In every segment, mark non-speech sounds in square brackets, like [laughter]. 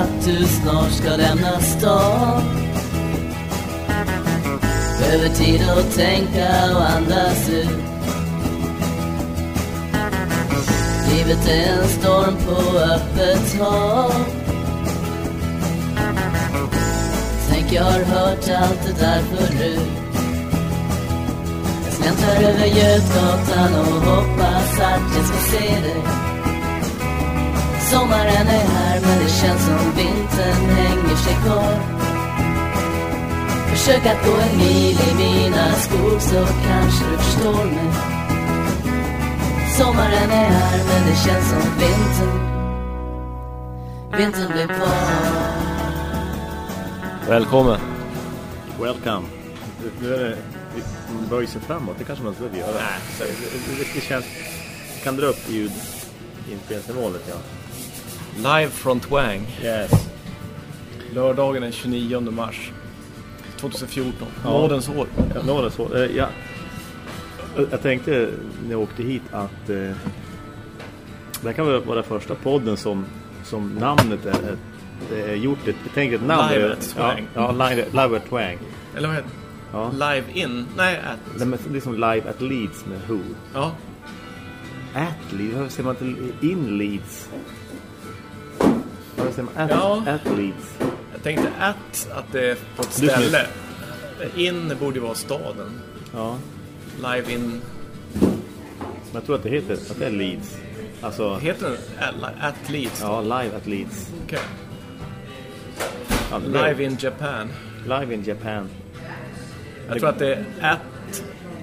att du snart ska lämna stan. Behöver tid att tänka och andas ut. Livet är en storm på öppet hav. Tänk jag har hört allt det där förut. Jag släntrar över Götgatan och hoppas att jag ska se dig. Sommaren är här men det känns som vintern hänger sig kvar Försök att gå en mil i mina skor så kanske du förstår mig Sommaren är här men det känns som vintern Vintern blir kvar Välkommen. Welcome. Nu är det, vi böjer sig framåt, det kanske man inte behöver göra. Nej. Det, det, det känns... Kan dra upp ljud inspelningsnivån lite grann. Live från Twang. Yes. Lördagen den 29 mars 2014. Ja. Nådens år. Ja, det så. Eh, ja. Jag tänkte när jag åkte hit att eh, det här kan väl vara den första podden som, som namnet är, är, är gjort. Ett, jag tänker ett namn. Live är- at Twang. Ja, ja live, live at Twang. Eller vad heter Ja. Live in? Nej, at. Det är det är som live at Leeds med Who. Ja. At Leeds, varför säger man inte in Leeds? Varför säger man at, Ja. at Leeds? Jag tänkte at, att det är på ett ställe. In borde ju vara staden. Ja. Live in... Men jag tror att det heter att det är Leeds. Alltså, Heter den at, Leeds? ja, live at Leeds. Okej. Ja, det är- Live in Japan. live in Japan. Jag tror att det är at...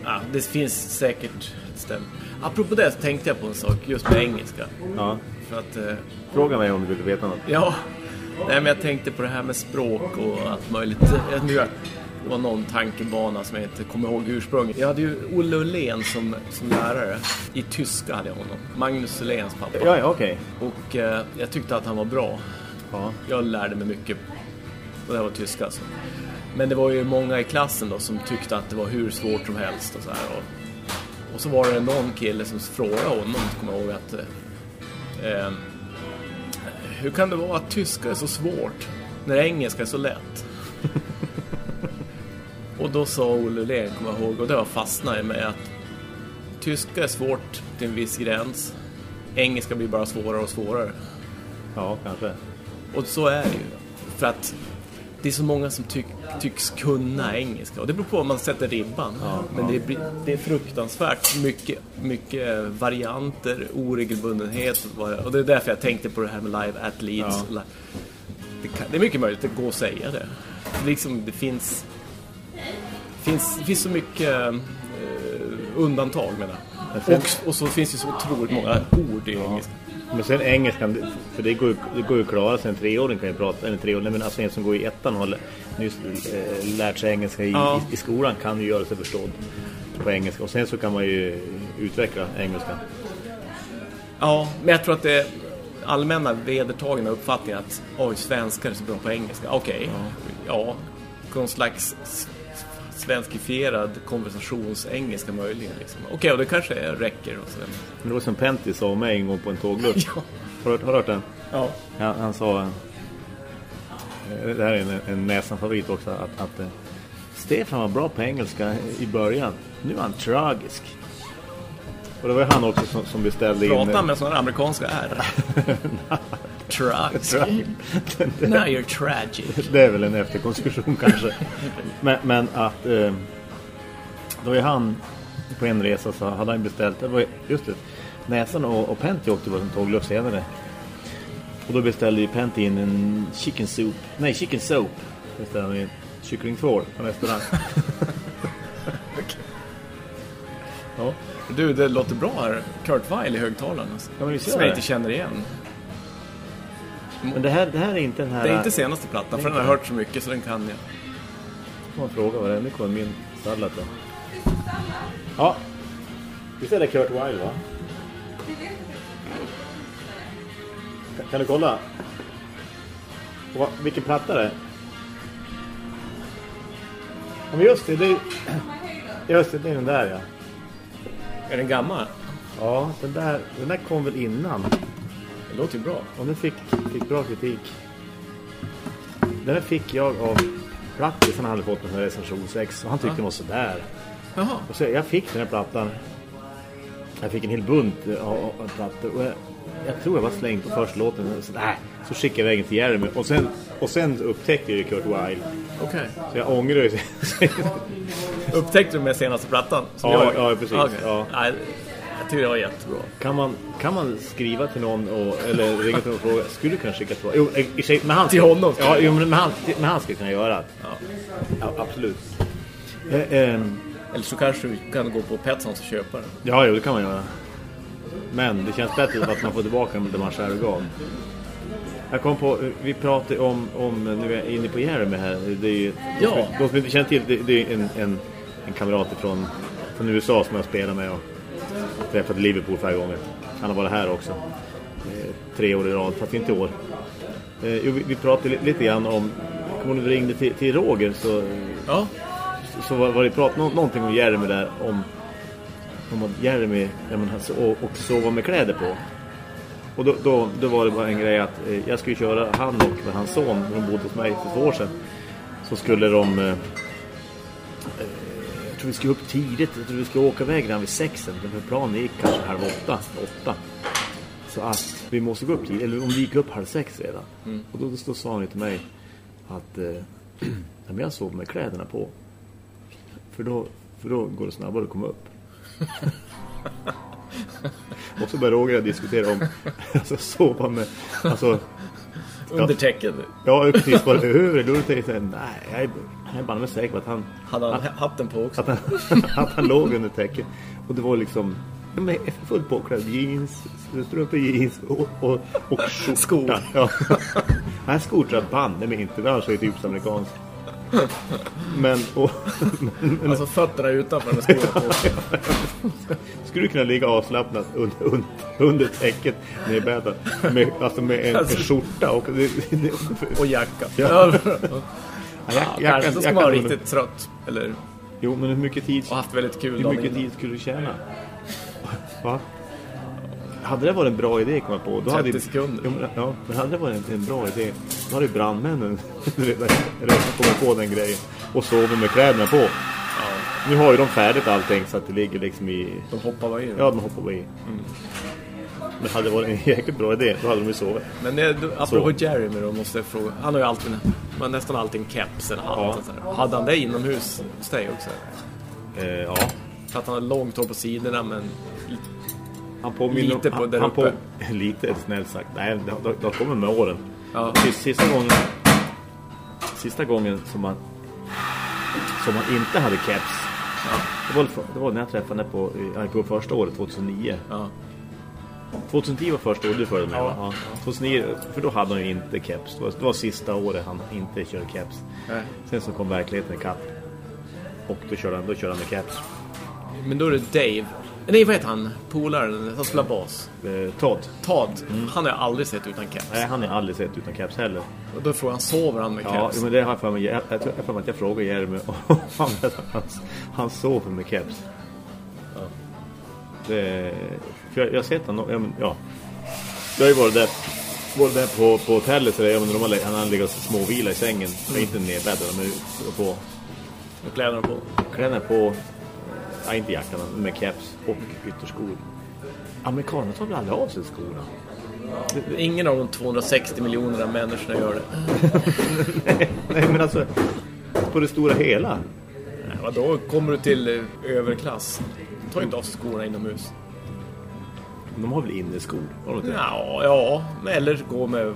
Ja, det finns säkert ett ställe. Apropå det så tänkte jag på en sak just med engelska. Ja. För att... Eh, Fråga mig om du vill veta något. Ja, nej, men jag tänkte på det här med språk och allt möjligt. Det var någon tankebana som jag inte kommer ihåg ursprunget. Jag hade ju Olle Ullén som, som lärare. I tyska hade jag honom. Magnus Ulléns pappa. Ja, ja okej. Och eh, jag tyckte att han var bra. Ja. Jag lärde mig mycket. Och det var tyska alltså. Men det var ju många i klassen då som tyckte att det var hur svårt som helst och så här. Och, och så var det någon kille som frågade honom, kommer jag ihåg att... Eh, hur kan det vara att tyska är så svårt när engelska är så lätt? [laughs] och då sa Olle Ullén, kommer jag ihåg, och det har fastnat i mig att tyska är svårt till en viss gräns. Engelska blir bara svårare och svårare. Ja, kanske. Och så är det ju. För att det är så många som tyck, tycks kunna engelska. Och det beror på om man sätter ribban. Men Det, blir, det är fruktansvärt mycket, mycket varianter, oregelbundenhet. och det- Och är därför jag tänkte på det här med live at Leeds. Ja. Det, kan, det är mycket möjligt att går att säga det. Liksom, det finns, finns, finns så mycket eh, undantag med det. Men sen- Och, och så finns det så otroligt många ord i engelska. Men sen engelskan, för det går ju, det går ju att klara sig. En treåring kan ju prata, eller treåring, men alltså en som går i ettan och har nyss eh, lärt sig engelska i, Ja. i, i skolan kan ju göra sig förstådd på engelska. Och sen så kan man ju utveckla engelska. Ja, men jag tror att det allmänna vedertagna uppfattningen att oj, svenskar är så bra på engelska. Okej, ja. Någon slags svenskifierad konversationsengelska möjligen. Liksom. Okej, och det kanske räcker. Och så. Men det var som Pentti sa om mig en gång på en tågluff. [laughs] Ja. Har, har du hört den? Ja. Han, han sa, eh, det här är en, en näsan-favorit också, att, att eh, Stefan var bra på engelska i början. Nu är han tragisk. Och det var han också som, som beställde in... Prata med sådana amerikanska R. [laughs] [laughs] Det, [laughs] Now you're tragic. [laughs] det är väl en efterkonstruktion [laughs] kanske. men, men att... Eh, då är han på en resa så hade han beställt... Det var, ju- just det. Näsan och, och Pentti åkte på en tågluff senare. Och då beställde ju Pentti in en chicken soup. Nej, chicken soap. Beställde han in kycklingtvål på restaurang. ja. Du, det låter bra här. Kurt Weill i högtalaren. Alltså. Ja, Som jag inte känner igen. Men det här, det här är inte den här... Det är inte senaste plattan, för den har jag hört så mycket så den kan jag. får man fråga vad det är. Nu kommer min sallad då. Ja. Visst är det Kurt Weill va? Kan, du kolla? Och vilken platta det är? Ja, men just det, det är... [clears throat] Just det, det är den där ja. Är den gammal? Ja, den där, den där kom väl innan. Det låter ju bra. Och den fick, fick bra kritik. den här fick jag av Plattis. Han hade fått en sån här recension 6 och han tyckte den var sådär. Jaha. Och så jag fick den här plattan. Jag fick en hel bunt av, plattor. Och jag, jag tror jag var slängd på första låten. Så, nej, så skickade jag vägen till Jeremy. Och sen, och sen upptäckte jag Kurt Weill. Okej. Så jag ångrar ju. [laughs] Upptäckte du med senaste plattan? Ja, jag- ja, precis. Okej. Ja. Nej, tycker det var jättebra. kan, man, kan man skriva till någon och, eller ringa till någon och fråga, skulle du kunna skicka två? Jo, i och för sig, men han Till honom? Ja, jo, men han, men han skulle kunna göra. Ja. Ja, absolut. Eh, ehm, Eller så kanske du kan gå på Petsons och köpa den. Ja, jo, det kan man göra. Men det känns bättre att man får tillbaka det man själv gav. Jag kom på, vi pratade om, om nu är jag inne på Jeremy här. Det är ju, Ja. De som inte känner till, det, det är en, en, en kamrat från, från USA som jag spelar med och träffat Liverpool flera gånger. Han har varit här också. Eh, tre år i rad, fast inte i år. Eh, jo, vi, pratade li, lite grann om, kommer du ringde till, till Roger så Ja. så var, var det prat nå, någonting om Jeremy där om, om att Jeremy ja, men, alltså, och, och sova med kläder på. Och då, då, då var det bara en grej att eh, jag skulle köra han och hans son när de bodde hos mig för två år sedan. Så skulle de eh, jag tror vi skulle upp tidigt. Jag tror vi skulle åka iväg redan vid sexen. För planen gick kanske halv åtta, åtta. Så att vi måste gå upp tidigt. Eller om vi gick upp halv sex redan. Och då, då sa han till mig att eh, [clears throat] jag sover med kläderna på. För då, för då går det snabbare att komma upp. [laughs] och så började Roger diskutera om [laughs] alltså, sova med... Alltså, Under täcket. ja, precis. Bara över. Då tänkte jag, nej, jag jag är bara med säker på att han, Hade han hatten på också? att han, [laughs] att han låg under täcket. Och det var liksom fullt påklädd. Jeans, strumpor, jeans och, och, och skjorta. Skor. Ja. [laughs] Tror jag banne mig inte. Det så ju typiskt amerikanskt. Men, och, [laughs] men Alltså fötterna utanför med skorna på. skulle du kunna ligga avslappnat under, under, under täcket nedbäddad med, alltså med en, Alltså- skjorta och det, det, Och jacka. Ja. Ja. Ja, jag- Kanske så ska man vara riktigt trött. Eller, Jo, men hur mycket tid, och haft väldigt kul hur mycket tid skulle du tjäna? [laughs] Va? Hade det varit en bra idé kom jag på. Då 30 hade, sekunder. Jo, men, ja, men hade det varit en, en bra idé då hade ju brandmännen redan, redan kommit på den grejen och sover med kläderna på. Nu har ju de färdigt allting så att det ligger liksom i... de hoppar bara in. Ja, de hoppar bara i. Men hade det varit en [laughs] jäkligt bra idé, då hade de ju sovit. Men apropå Så. Jeremy då måste jag fråga. Han har ju alltid, man nästan alltid en keps eller hatt. Ja. Hade han det inomhus hos dig också? Eh, ja. För att han har långt hår på sidorna men Han påminner Lite på han, där han uppe. På, [laughs] lite, snällt sagt. Nej, det, det, kommit med åren. Ja. Sista, gången Sista gången som man Som man inte hade keps det, var, det var när jag träffade henne på, ja, på första året, 2009 ja. 2010 var första året du följde med Ja. va? Ja. 2009, för då hade han ju inte keps Det var, det var sista året han inte körde keps Nej. Sen så kom verkligheten i kapp Och då körde han, då körde han med keps Men då är det Dave. Nej, vad heter han? Polaren som spelar bas. eh, Todd Todd. Han har jag aldrig sett utan keps. Nej, han har jag aldrig sett utan keps heller Och då frågar han, sover han med Ja, keps? jo, men det har jag för mig. Jag, jag, mig att jag frågade Jeremy [laughs] han, han, han sover med keps. Det, för jag, jag har sett honom, ja, men, ja. Jag har ju varit där, varit där på, på hotellet så där, ja, men de har, han har legat småvila i sängen. Men inte nedbäddad, men på Med kläderna på. kläderna på, ja, inte jackan, med keps och ytterskor. Amerikanerna tar väl aldrig av sig skorna? Ingen av de 260 miljonerna människorna gör det. [laughs] Nej, men alltså, på det stora hela. Nej, Vadå, kommer du till eh, överklass? Ju inte av skorna inomhus. De har väl inneskor? Har de inte? Ja, ja, eller gå med...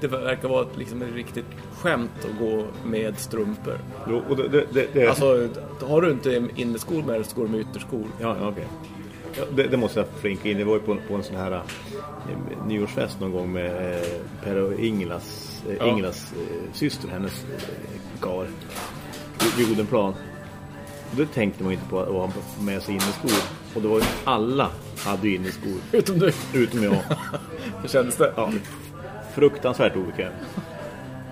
Det verkar vara liksom ett riktigt skämt att gå med strumpor. Jo, och det, det, det, det, Alltså, har du inte inneskor med dig så går du med ytterskor. Ja, ja okej. Det, det måste jag flinka in. Det var ju på, på en sån här eh, nyårsfest någon gång med eh, Per och Inglas, eh, Ja. Inglas eh, syster, hennes eh, kar, vid Odenplan. Då tänkte man inte på att ha med sig inneskor. Och det var ju alla hade ju inneskor, Utom du. utom jag. [laughs] Hur kändes det? Ja, fruktansvärt obekväm.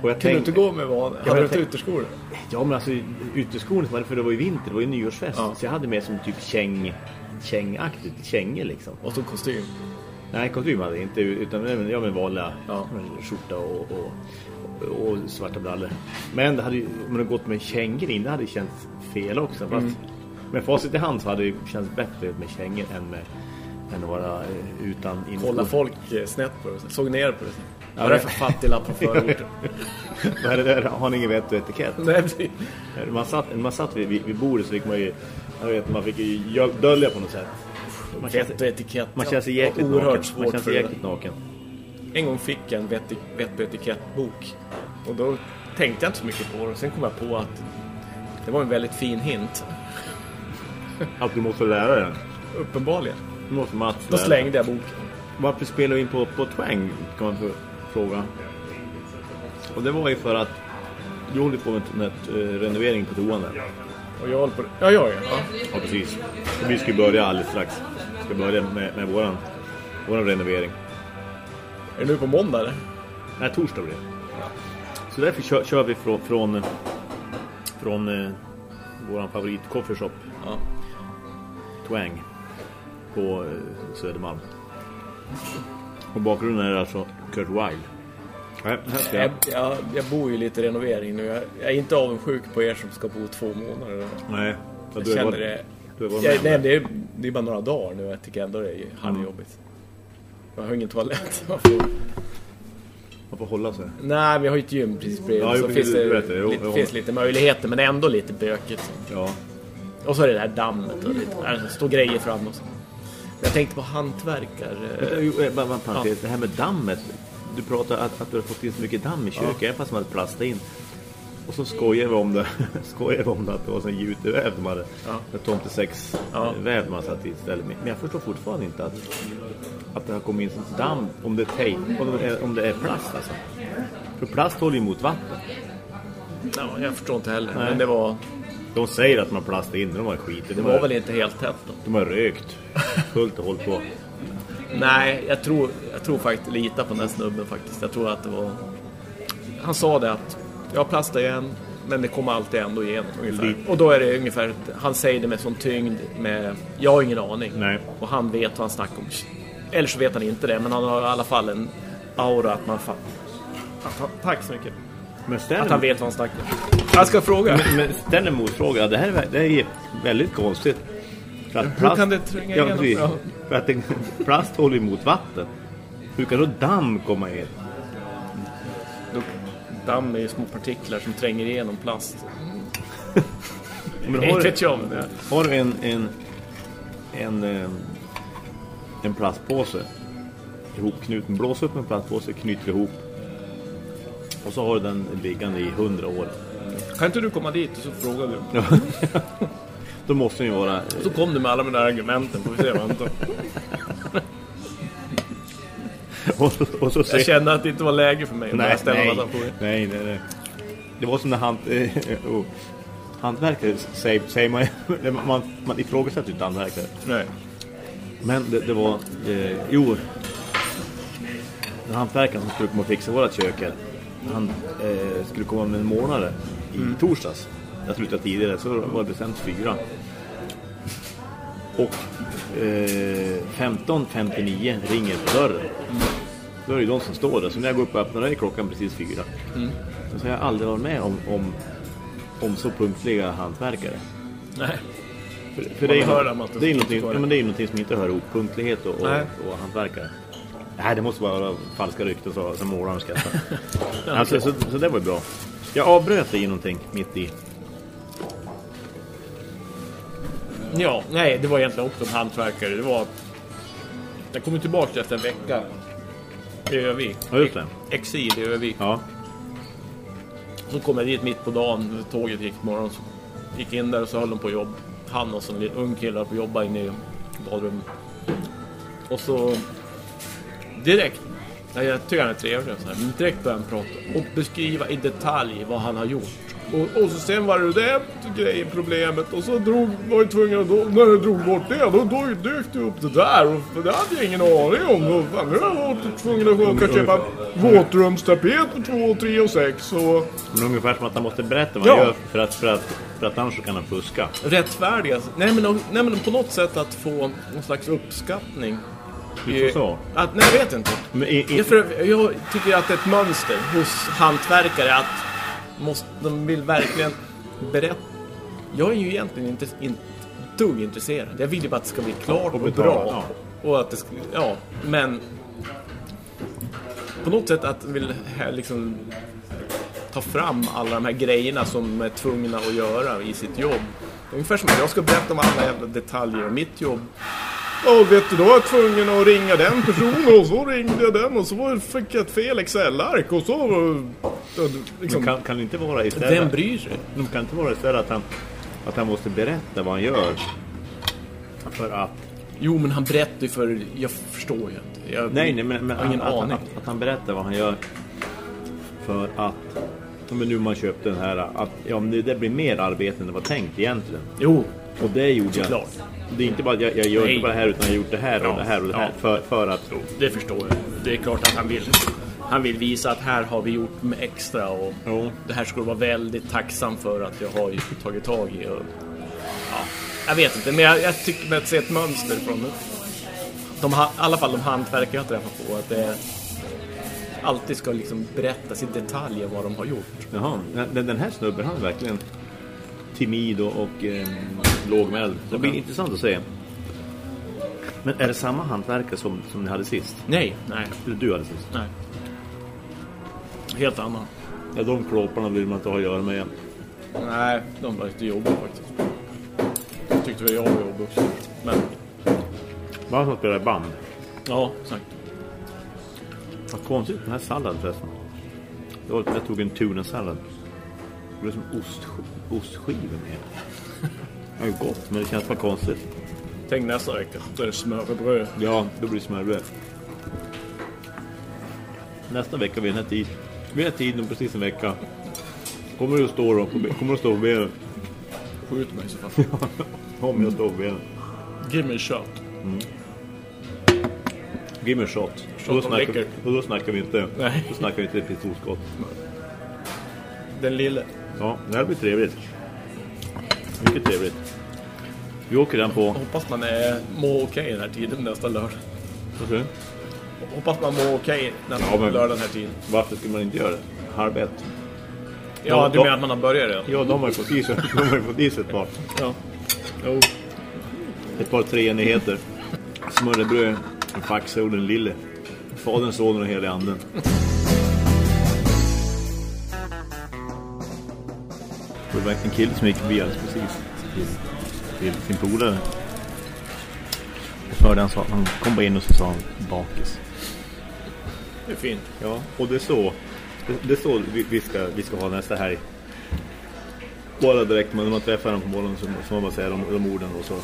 Och jag Kunde du tänkte, inte gå med van? Hade du inte tänk- ytterskor? Ja, men alltså som hade- för det var ju vinter, det var ju nyårsfest. Ja. Så jag hade med som typ käng, kängaktigt, kängor liksom. Och så kostym. Nej, kostym hade jag inte, utan ja, men vanliga Ja. skjorta och, och, och svarta brallor. Men det hade ju, om det gått med kängor in, det hade känts fel också. Mm. med facit i hand så hade det känts bättre med kängor än, med, än att vara eh, utan inskor. Kolla folk eh, snett på det. Såg ner på det. Vad är det för fattiglapp på förorten? [laughs] Vad är det där? Har ni ingen vett och etikett? Nej, precis. Man satt, man satt vid, vid, vid bordet så fick man ju, jag vet, man fick ju dölja på något sätt. Man Vett och etikett. man känner sig jäkligt naken. Man känner sig jäkligt naken. En gång fick jag en vett, vett och etikettbok. Och då tänkte jag inte så mycket på det. Sen kom jag på att det var en väldigt fin hint. [laughs] Att du måste lära dig. Uppenbarligen. Du måste Mats Då lära slängde jag boken. Varför spelar du in på, på Twang? Kan man fråga. Och det var ju för att du håller på med, ett, eh, renovering på toan där. Och jag håller på Ja, jag ja. ja. Ja, precis. Och vi ska börja alldeles strax. Vi ska börja med, med våran, våran renovering. Är det nu på måndag eller? Nej, torsdag blir det. Så därför kör, kör vi från, från, från eh, våran favorit coffeeshop Ja. Twang på eh, Södermalm. Och bakgrunden är alltså Kurt Wilde. Ska Jag, jag. jag, jag bor ju lite renovering nu. Jag, jag är inte avundsjuk på er som ska bo två månader. Nej. Jag känner varit- det. Jag, nej, det. är, det är bara några dagar nu. Jag tycker ändå det är halvjobbigt. Jag har ingen toalett. Man får- Man får hålla sig. Nej, vi har ju ett gym precis bredvid. Ja, så jo, finns du det, det. Jo, lite, jo. finns lite möjligheter, men ändå lite bökigt. Ja. Och så är det där dammet och lite, äh, det står grejer fram och så. Jag tänkte på hantverkare. Eh, bara bara en parentes. Det här med dammet. Du pratar att, att du har fått in så mycket damm i köket, även fast man hade plastat in. Och så skojar vi om det, [laughs] skojar vi om det att det var sån juteväv de hade. Ja. Ja. Tomtesex Ja. man satt i istället. Men jag förstår fortfarande inte att, att det har kommit in sånt damm, om det är tejp, om det är, om det är plast alltså. För plast håller ju emot vatten. Ja, jag förstår inte heller. Nej. Men det var, De säger att man plastar in, de har skit. det var väl inte helt tätt då. De har rökt fullt och hållit på. Nej, jag tror, jag tror faktiskt lita på den här snubben faktiskt. Jag tror att det var... Han sa det att jag plastar igen, men det kommer alltid ändå igenom ungefär. Lite. Och då är det ungefär, han säger det med sån tyngd med, jag har ingen aning. Nej. Och han vet vad han snackar om. Eller så vet han inte det, men han har i alla fall en aura att man fa- att han, Tack så mycket. Ställ, Att han vet vad han snackar om. Jag ska fråga. men, men ställ en motfråga. Det här är, det är väldigt konstigt. För att Hur kan det tränga ja, igenom? För att plast håller emot vatten. Hur kan då damm komma in? Damm är små partiklar som tränger igenom plast. [laughs] Men har, om det. har du en, en, en, eh, en plastpåse ihopknuten, blås upp en plastpåse, knyter ihop och så har du den liggande i hundra år. Kan inte du komma dit och så frågar du? [laughs] Då måste den ju vara... Så kom du med alla mina argumenten, får vi se vad [laughs] [laughs] Och, och så Jag kände att det inte var läge för mig att nej, ställa nej, nej, nej, nej. Det var som när han... Eh, [laughs] oh, hantverkare säger, säger man, [laughs] man... Man ifrågasätter inte hantverkare. Nej. Men det, det var... Eh, jo... Den hantverkaren som skulle komma och fixa vårat kök här, Han eh, skulle komma med en månad i torsdags. Jag slutade tidigare så var det bestämt fyra. Och 15.59 ringer på dörren. Då är det de som står där. Så när jag går upp och öppnar, är klockan precis fyra. Så jag har aldrig varit med om, om, om så punktliga hantverkare. Nej. För, för det, är, att det är någonting, ja, men det är någonting som inte hör ihop. Punktlighet och, och, och hantverkare. Nej, det måste vara falska rykten så, som målaren skrattar. [laughs] alltså, så, så det var ju bra. Jag avbröt dig i någonting mitt i. Ja, nej, det var egentligen också en hantverkare. Det var... Jag kom ju tillbaka efter en vecka i Övik. Ja, just det. Exil i Övik. Ja. Så kom jag dit mitt på dagen, tåget gick på morgonen. Så gick in där och så höll de på jobb. Han och en ung kille på jobba inne i badrummet. Och så direkt, ja, jag tycker han är trevlig så här, men direkt började han prata och beskriva i detalj vad han har gjort. Och, och så sen var det det grejen, problemet och så drog, var jag tvungen att, då, när jag drog bort det, då, då dök det upp det där och för det hade jag ingen aning om. Och fan, nu har jag varit tvungen att åka och köpa våtrumstapet på 2, 3 och 6 och Men ungefär som att han måste berätta vad Ja. han gör för att, för att, för att annars kan han fuska. rättfärdiga. Nej men, nej men på något sätt att få någon slags uppskattning Du får så. Att, nej, jag vet inte. Men i, i, Jag, för, jag tycker att det är ett mönster hos hantverkare att måste, de vill verkligen berätta. Jag är ju egentligen inte, inte dugg intresserad. Jag vill ju bara att det ska bli klart och, betala, bra. Och att det ska, ja, men på något sätt att vill liksom ta fram alla de här grejerna som de är tvungna att göra i sitt jobb. Ungefär som att jag ska berätta om alla jävla detaljer om mitt jobb. Ja, vet du, då var jag tvungen att ringa den personen och så ringde jag den och så var- fick jag ett fel Excel-ark och så... Liksom, men kan, kan det inte vara vem istället... bryr sig? De kan inte vara istället att han, att han måste berätta vad han gör. För att... Jo, men han berättar ju för... Jag förstår ju inte. Jag, Nej, nej men, men har ingen att, aning. Att, att han berättar vad han gör. För att... Men nu man köpte den här... Att ja, men det, det blir mer arbete än det var tänkt egentligen. Jo, Och det gjorde jag. Såklart. Det är inte bara att jag, jag gör Nej. inte bara det här utan jag har gjort det här och Ja, det här och det här. ja. För, för att... det förstår jag. Det är klart att han vill. Han vill visa att här har vi gjort med extra och Jo. det här du vara väldigt tacksam för att jag har tagit tag i. Och, ja, jag vet inte, men jag, jag tycker mig att se ett mönster från de, i alla fall de hantverkare jag träffat på. Att det alltid ska liksom berättas i detalj vad de har gjort. Jaha, den, den här snubben han verkligen timid och, och eh, lågmäld. Det blir intressant att se. Men är det samma hantverkare som, som ni hade sist? Nej, nej, Eller du hade sist? nej. Helt annan. Ja, de klåparna vill man inte ha att göra med. Nej, de var lite jobbiga faktiskt. Jag tyckte väl jag var jobbig också. Men, Bara som spelar band. ja, exakt. Vad konstigt, den här salladen förresten. Jag tog en tunasallad. Det blev som ost, ostskivor med. Det är gott, men det känns bara konstigt. Tänk nästa vecka, då är det smörrebröd. Ja, då blir det smörbröd. Nästa vecka vid den här tiden. Vid den här tiden, precis en vecka. Kommer du att stå då? Kommer du att stå på benen? Skjut mig så fall. [laughs] Om jag står på benen. Give me a shot. Give me a shot. Shot och, då snackar, och då snackar vi inte. Nej. Då snackar vi inte pistolskott. Den lille. Ja, det här blir trevligt. Mycket trevligt. Vi åker den på... Hoppas man är, mår okej den här tiden nästa lördag. Du? Hoppas man mår okej nästa Ja, men- lördag den här tiden. Varför skulle man inte göra det? Halv ett. Ja, Ja, du menar att man har börjat redan? Ja, de har ju fått i sig, de har ju fått i sig ett par. Ja. Jo. Ett par treenigheter. Smörrebröd, en faxa och den lille. Fadern, sonen och hela anden. Det var en kille som gick förbi alldeles precis till, till sin polare. Och så hörde han sa, han kom bara in och så sa han bakis. Det är fint. Ja, och det är så, det, det är så vi, vi, ska, vi ska ha nästa helg. Bara direkt när man träffar dem på morgonen så, så man bara säga de, de orden och så,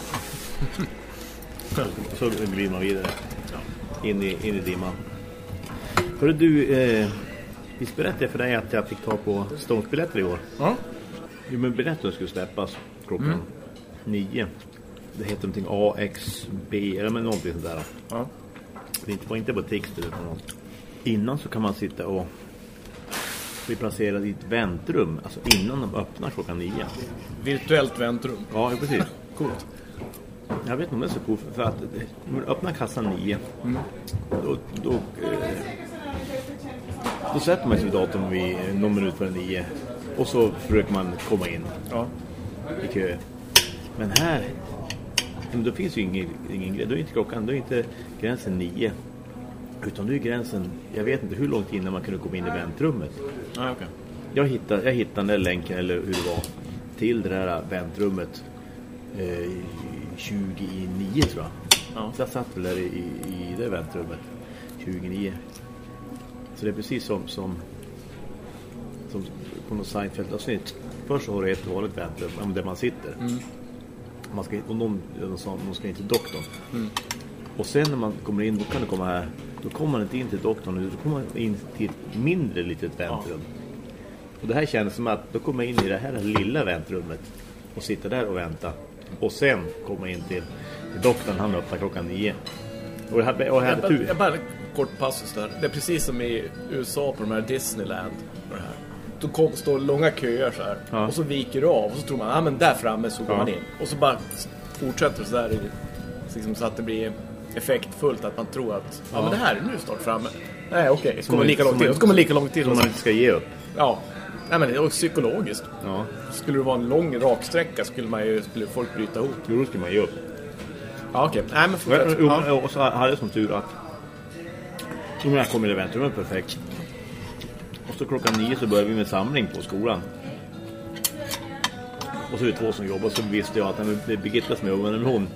så glider man vidare in i, in i dimman. Hörru du, eh, visst berättade jag för dig att jag fick ta på stångsbiljetter igår? Ja. Jo, men biljetten skulle släppas klockan nio. Det heter någonting AXB, eller men någonting sånt där. ja. Det inte- var inte på Tixter utan något. Innan så kan man sitta och bli placerad i ett väntrum. Alltså innan de öppnar klockan nio. Virtuellt väntrum. Ja, precis. [laughs] Coolt. Jag vet inte om det är så coolt. För att när man öppnar kassan nio. Då, då, eh, då sätter man sig vid datorn vid någon minut före nio. Och så försöker man komma in Ja. i kö. Men här, men då finns ju ingen, ingen grej. Då är inte klockan, då är inte gränsen nio. Utan då är gränsen, jag vet inte hur långt innan man kunde komma in i väntrummet. Ja, okej. Jag hittade, jag hittade den länken, eller hur det var, till det där väntrummet eh, 29 tror jag. Ja. Så jag satt väl där i, i, i det väntrummet 29. Så det är precis som, som, som på något Seinfeld-avsnitt. Först så har du ett vanligt väntrum ja, men där man sitter. Man ska, och någon, sa de ska in till doktorn. Och sen när man kommer in, då kan du komma här. Då kommer man inte in till doktorn, utan då kommer man in till ett mindre litet väntrum. Och det här känns som att då kommer jag in i det här lilla väntrummet och sitter där och väntar. Och sen kommer jag in till, till doktorn, han öppnar klockan nio. Och hade, och jag hade bara, tur. jag bara kort passus där. Det är precis som i USA på de här Disneyland. Då kom, står långa köer så här. Ja. Och så viker du av. Och så tror man, ja ah, men där framme så går Ja. man in. Och så bara fortsätter det så där. Liksom så att det blir effektfullt att man tror att ja, Ja. men det här är nu snart framme. Nej, okej. Så kommer lika långt som till. Så kommer lika långt till. Som man inte ska ge upp. ja. Nej, men det är psykologiskt. Ja. Skulle det vara en lång raksträcka skulle, man ju, skulle folk bryta ihop. Jo, då ska man ge upp. Ja, okej. Nej, men fortsätt. Men. Och så hade jag som tur att Jo, när jag kom i eventrummet perfekt. Och så klockan nio så började vi med samling på skolan. Och så är det två som jobbar så visste jag att det är Birgitta som jobbar, men hon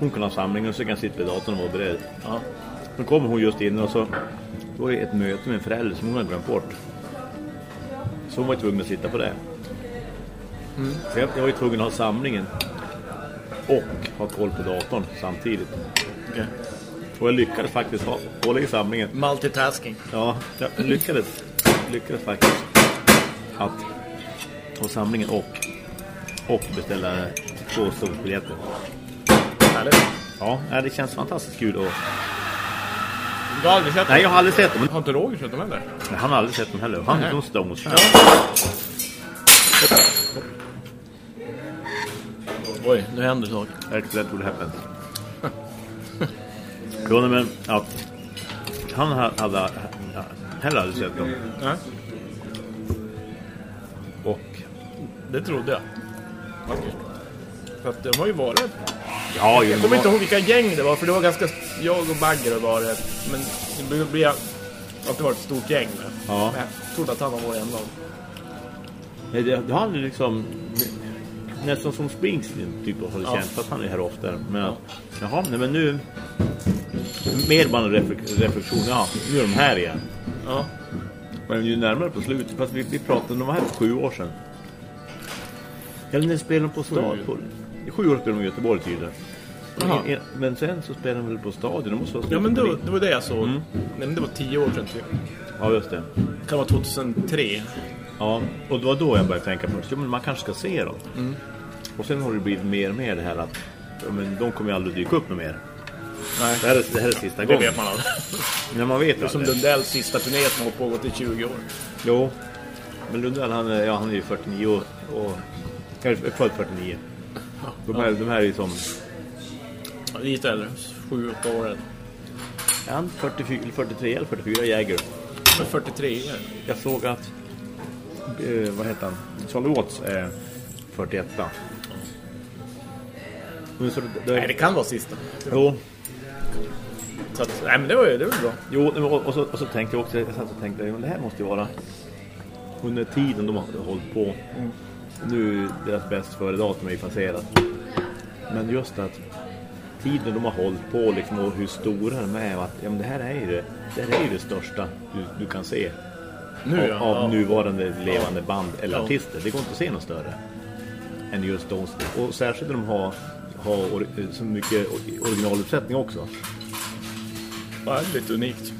hon kan ha samling och så kan jag sitta vid datorn och vara beredd. Ja. Då kommer hon just in och så då är det ett möte med en förälder som hon har glömt bort. Så hon var tvungen att sitta på det. Så jag, jag var ju tvungen att ha samlingen och ha koll på datorn samtidigt. Okej. Och jag lyckades faktiskt ha, hålla i samlingen. Multitasking. Ja, jag lyckades, lyckades faktiskt att ha samlingen och, och beställa två stolsbiljetter. Härligt. Ja, nej, det känns fantastiskt kul. Och, Du har aldrig sett nej, dem? jag har aldrig sett dem. Har inte Roger sett dem heller? Han har aldrig sett dem heller. Han är Nej. någon Stones-fan. Oj, nu händer saker. That's what happened. Jo, nej, men att han ha- hade ja, heller aldrig sett dem. Nej, Och det trodde jag. Faktiskt. För att de har ju varit... ja, Jag kommer inte ihåg vilka gäng det var, för det var ganska... Jag och Bagger var det. Men det blev att det var ett stort gäng. Med. Ja. Men jag trodde att han var en av dem. Nej, det, det har aldrig liksom nästan som Springsteen typ har Ja. känts fast han är här ofta. Men att, jaha, nej men nu mer bara en reflek reflektion. Ja, nu är de här igen. Ja. Men ju närmare på slutet, fast vi, vi pratade, de var här för sju år sedan. Eller när spelade de på stad? På, I sju år spelade de i Göteborg. Jaha. Men- Men sen så spelade de väl på stadion. De måste vara Ja, men det, var- på det var det jag såg. Mm. Nej, men det var tio år sedan typ. Ja, just det. Kan vara 2003. Ja, och det var då jag började tänka först, jo men man kanske ska se dem. Mm. Och sen har det blivit mer och mer det här att ja, men de kommer ju aldrig dyka upp med mer. Nej. Det här är, det här är sista Det gången. vet man aldrig. [laughs] Men man vet Det är som. Lundells sista turné som har pågått i 20 år. Jo. Men Lundell han, ja, han är ju 49 år och jag är född 49. De här, de här är ju som, Ja, Lite äldre. 7-8 år äldre. är han 44, 43 eller 44 Jäger? Men 43 är det. Jag såg att, eh, vad heter han, Charlie Watts är 41. Men så, det, Nej, det kan vara sista. Jo, Så att, nej, men det var ju det var bra. Jo, och, och, så, och så tänkte jag också, jag satt och tänkte, men det här måste ju vara under tiden de har hållit på. Nu är deras bäst före datum är ju passerat. Men just att tiden de har hållit på liksom, och hur stora de är att ja, men det här är ju det, det, här är det största du, du kan se Nu av, ja. av nuvarande levande band eller Ja. artister. Det går inte att se något större än just de. Och särskilt när de har, har or, så mycket originaluppsättning också. Ja, lite unikt.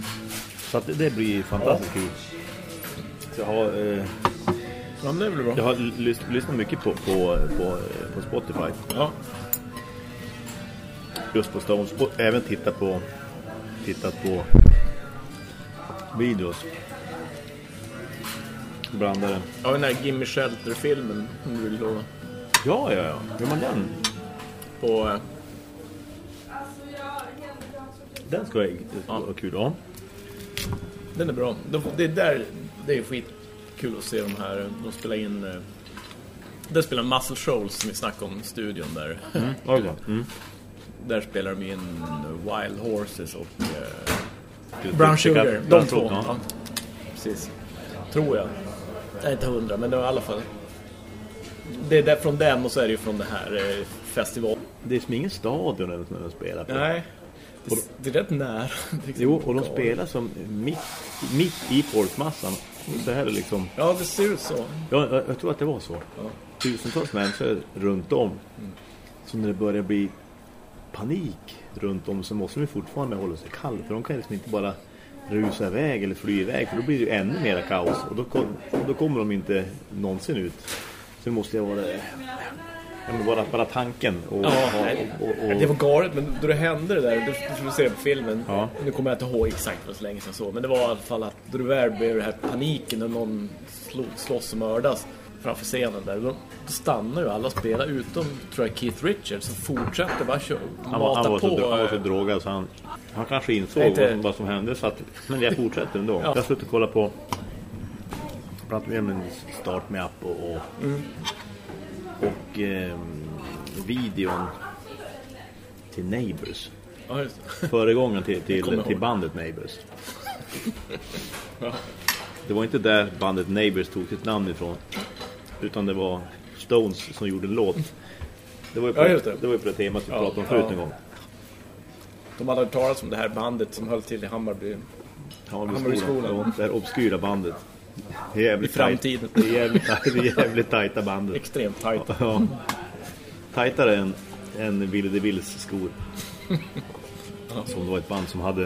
Så att det, blir fantastiskt kul. Så jag har, eh, Ja, det är väl bra. jag har lys lyssnat mycket på, på, på, på Spotify. Ja. Just på Stones. Även tittat på, tittat på videos. Blandade. ja, den här Gimme Shelter-filmen. Ja, ja, ja. Hur man den? På... eh, Den ska jag ska vara kul. Ja. Den är bra. De, det är där... Det är skitkul att se de här. De spelar in... eh, Där spelar Muscle Shoals som vi snackade om i studion där. Mm. Då. Mm. Där spelar de in Wild Horses och Just Brown. Sugar. De två. Ja. Ja. Precis. Tror jag. Är inte hundra, men det var i alla fall... Det är där från den och så är det ju från det här festival. Det är som ingen stadion eller de spelar på. Nej. Det, det är rätt nära. [laughs] Jo, och de spelar som mitt, mitt i folkmassan. Så här är liksom... Ja, det ser ut så. Ja, jag, jag tror att det var så. Ja. Tusentals människor runt om. Så när det börjar bli panik runt om så måste de fortfarande hålla sig kall. För de kan liksom inte bara rusa iväg eller fly iväg. För då blir det ju ännu mer kaos. Och då, kom, då kommer de inte någonsin ut. Så det måste jag vara... Ja, men bara, bara tanken. Och, Ja, och, och, och, Det var galet, men då det hände det där, du, får se på filmen. Ja. Nu kommer jag inte ihåg exakt vad så länge sedan så, men det var i alla fall att då det väl blev det här paniken och någon slå, slåss och mördas. framför scenen där. Då, stannar ju alla och spelar utom tror jag Keith Richards som fortsätter bara köra, Han var, han, var på. så, han var så drogad så han, han kanske insåg inte- vad, vad som hände. Så att, men jag fortsätter ändå. Ja. Jag slutade kolla på pratade med en start med app och, och, Mm. Och ehm, videon till Neighbors. ja, just det. [laughs] Föregångaren till, till, till bandet Neighbors. [laughs] Ja. Det var inte där bandet Neighbors tog sitt namn ifrån. Utan det var Stones som gjorde en låt. Det var ju på, Ja, det. det. var ju på det temat vi Ja, pratade om förut ja. en gång. De hade hört talas om det här bandet som höll till i Hammarby. Hammarbyskolan. Ja, det här obskyra bandet. Det är jävligt I framtiden. tajt- Det är jävligt, det är jävligt tajta bandet. [laughs] Extremt tajt. Ja. Tajtare än, än Ville de Vills skor. Som var ett band som hade...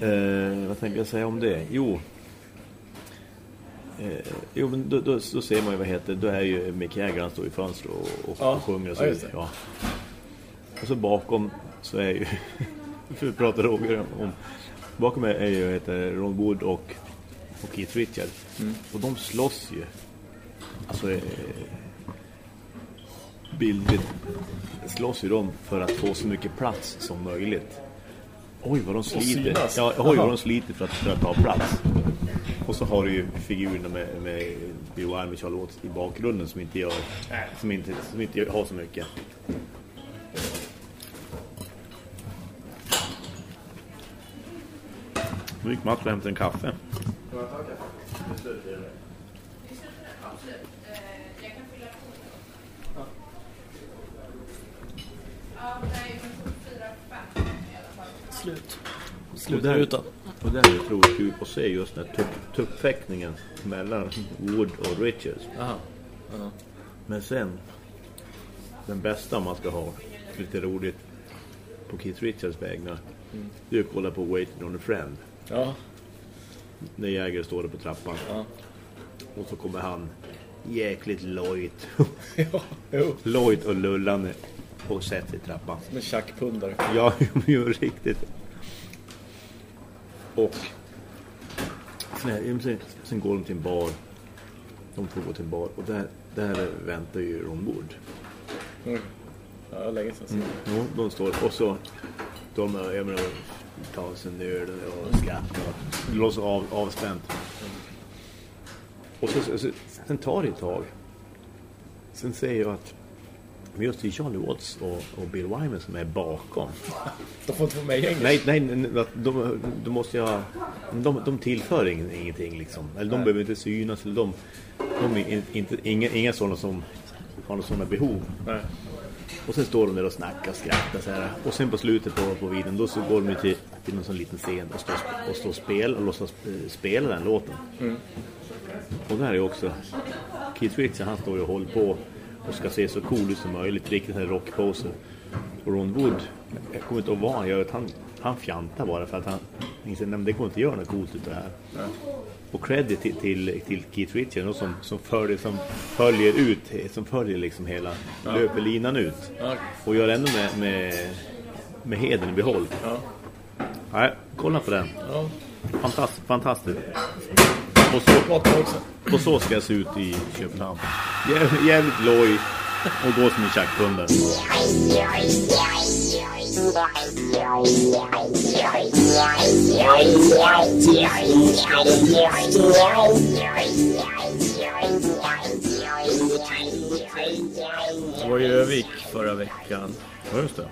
Eh, vad tänkte jag säga om det? Jo. Eh, jo, men då, då, då ser man ju vad heter Då är ju Mick Jagger, han står i fönstret och, och, Ja, och sjunger och så, ja, det. ja. Och så bakom så är ju [laughs] för vi pratar Roger om bakom är ju heter Ron Wood och och Keith Richard. Mm. Och de slåss ju. Alltså eh, bildligt slåss ju de för att få så mycket plats som möjligt. Oj vad de sliter. Ja, oj vad de sliter för att, för att ta plats. Och så har du ju figurerna med, med Bill Charlie Watts i bakgrunden som inte gör som inte, som inte har så mycket. Nu gick Mats och hämtade en kaffe. Slut. Och Slutrutan. Och det är otroligt kul att se just den här tupp, tuppfäktningen mellan Wood och Richards. Aha. Ja. Men sen, den bästa man ska ha, lite roligt, på Keith Richards vägnar, det är att kolla på Waiting on a Friend. Ja. När Jäger står där på trappan. Ja. Och så kommer han jäkligt lojt. [laughs] ja. Jo. lojt och lullande och sätter i trappan. Med tjackpundare. Ja, [laughs] ju riktigt. Och sen, sen, går de till en bar. De två går till en bar och där, där väntar ju Wood. Mm. Ja, länge sedan. Jo, de står och så de jag menar, tar sig en öl och skrattar låtsas av, avspänt. Och så, så, sen tar det ett tag. Sen säger jag att men just det är Charlie Watts och, och Bill Wyman som är bakom. De får inte vara med i gänget. Nej, nej, nej de, de måste jag de, de tillför ing- ingenting liksom. Eller de Nej. behöver inte synas eller de, de är in- inte, inga, inga sådana som har några sådana behov. Nej. Och sen står de där och snackar och skrattar så här. Och sen på slutet på, på videon då så går de till, till någon sån liten scen och står och, står och spel, och låtsas eh, spela den låten. Och där är också Keith Richards, han står ju och håller på och ska se så cool ut som möjligt, riktigt här rockpose. Och Ron Wood, jag kommer inte ihåg vad han gör, att han, han fjantar bara för att han inser, men det går inte att göra något coolt utav det här. Och credit till, till, till Keith Richards som, som, följer, som följer ut, som följer liksom hela löpelinan ut. Ja. Och gör ändå med, med, med heden i behåll. Ja. Nej, kolla på den. Ja. Fantastiskt. fantastiskt. Och så, och så ska jag se ut i Köpenhamn. Jävligt, jävligt loj och gå som en tjackpundare. Jag var i Övik förra veckan. Ja, just det.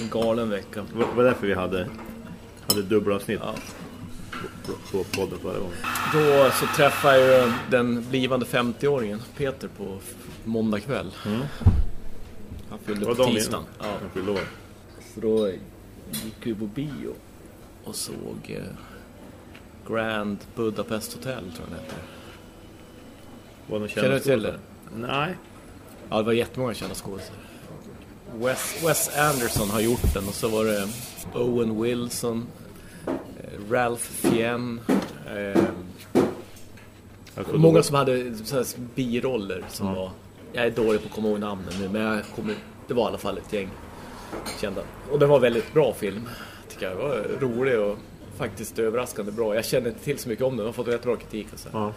En galen vecka. Det var därför vi hade, hade dubbelavsnitt Ja. på, på podden förra gången. Då så träffade jag den blivande 50-åringen Peter på måndag kväll. Han fyllde på dagen tisdagen. Ja. Han fyllde år. Så då gick vi på bio och såg eh, Grand Budapest Hotel tror jag det heter. Var det Känner du till det? Nej. Ja, det var jättemånga kända skådespelare. Wes, Wes Anderson har gjort den och så var det Owen Wilson, eh, Ralph Fiennes, eh, Jag många som hade så här biroller som Ja. var... Jag är dålig på att komma ihåg namnen nu, men jag kommer, det var i alla fall ett gäng kända. Och det var en väldigt bra film, tycker jag. Det var rolig och faktiskt överraskande bra. Jag kände inte till så mycket om den, den har fått rätt bra kritik och så. Ja.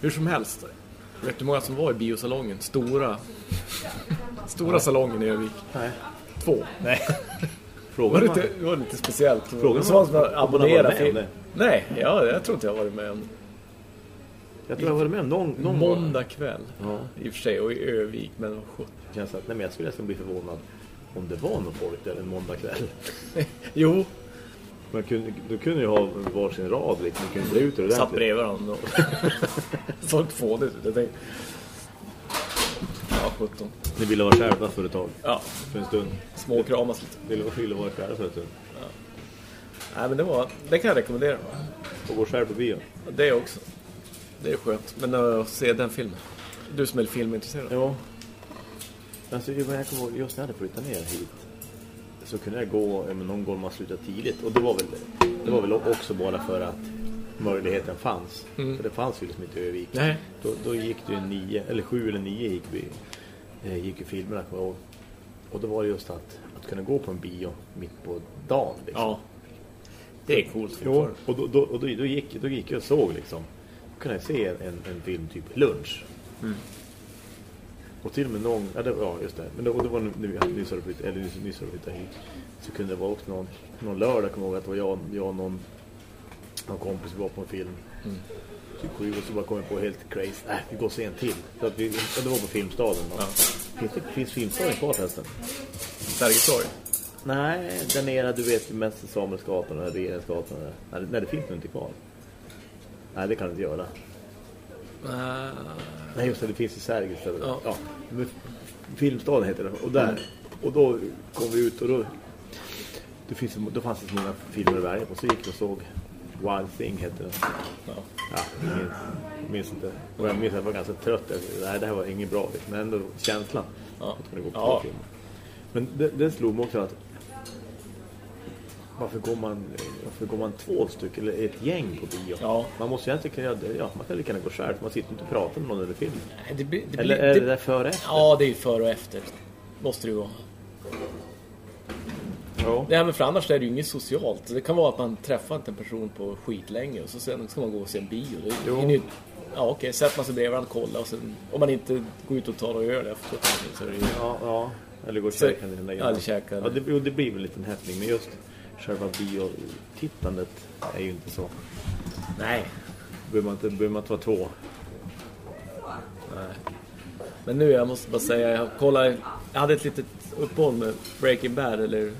Hur som helst. Vet du hur många som var i biosalongen? Stora. Stora salongen i Övik. Nej. Två. Nej. Det Frågan var var... lite, det var lite speciellt. Frågan det var om man har abonnera varit med om film. det. Nej, ja, jag tror inte jag har varit med om Jag tror jag var med någon, någon Måndag kväll. Ja. I och för sig, och i Övik, men vad. Känns att, nej, men jag skulle nästan bli förvånad om det var någon folk där en måndagkväll. [laughs] Jo, Man kunde, då kunde ju ha varsin rad liksom, man kunde dra ut det ordentligt. satt bredvid varandra. och- Såg fånigt ut. Jag tänkte... Ja, 17. Ni ville vara själva företag Ja, för en stund. småkramas lite. Ville, ville vara själva för en stund. Nej, men det var... Det kan jag rekommendera. Och gå själv på bio. Det också. Det är skönt. Men att se den filmen. Du som är filmintresserad. Ja. Alltså, jag jag kommer ihåg, just när jag hade flyttat ner hit så kunde jag gå, ja, men någon gång man slutade tidigt. Och det var väl, det var väl också bara för att möjligheten fanns. För det fanns ju liksom inte i Övik. Då, då gick det ju nio, eller sju eller nio gick vi, gick ju filmerna kommer jag ihåg. Och då var det just att, att kunna gå på en bio mitt på dagen. Liksom. Ja. Det är coolt fortfarande. och då, då, och då, då, gick, då gick jag och såg liksom. Då kunde jag se en, en film typ lunch. Och till och med någon, ja, det, ja just det. Men då, och det var nyss hade flyttat, eller nyss, nyss hade flyttat hit. Så kunde det vara också någon, någon lördag, kommer jag ihåg att det var jag, jag och någon, någon kompis var på en film. Typ sju och så bara kom jag på helt crazy. Äh, vi går och ser en till. Så att vi, det var på Filmstaden då. Ja. Finns, det, finns Filmstaden kvar förresten? Sergels torg. Nej, där nere du vet mest Samuelsgatan och Regeringsgatan. Nej, nej, det finns nog inte kvar. Nej, det kan det inte göra. Nej, just det, det finns i Sergels. Ja. Ja. Filmstaden heter det. Och där. Och då kom vi ut och då, då, finns, det- då fanns det så många filmer att välja på. Så gick vi och såg Wild Thing heter den. Ja. Ja, jag minns, jag minns inte. Och jag minns att jag var ganska trött. Jag- Nej, det här var inget bra. Men ändå känslan. Ja. Att kunna gå på Ja. film. Men det, det slog mig också att varför går man varför går man två stycken eller ett gäng på bio? Ja. Man måste ju egentligen kunna. Ja, man kan lika gärna gå själv. Man sitter inte och pratar med någon under filmen. Eller är det det, där före efter? Ja, det är ju före och efter. Måste det ju vara. Ja. Nej, men för annars är det ju inget socialt. Det kan vara att man träffar inte en person på skitlänge och så sen ska man gå och se en bio. Det Jo. ju- Ja, okej. Sätter man sig bredvid varandra och kollar och sen... Om man inte går ut och tar och öl efteråt så är det ju... Ja, ja. Eller gå och Så- käka den där ja, käka. Ja, det, det blir väl en liten häftning. Men just själva biotittandet är ju inte så. Nej. Behöver man inte, behöver man inte vara två. Nej. Men nu, jag måste bara säga, jag kollar... Jag hade ett litet uppehåll med Breaking Bad, eller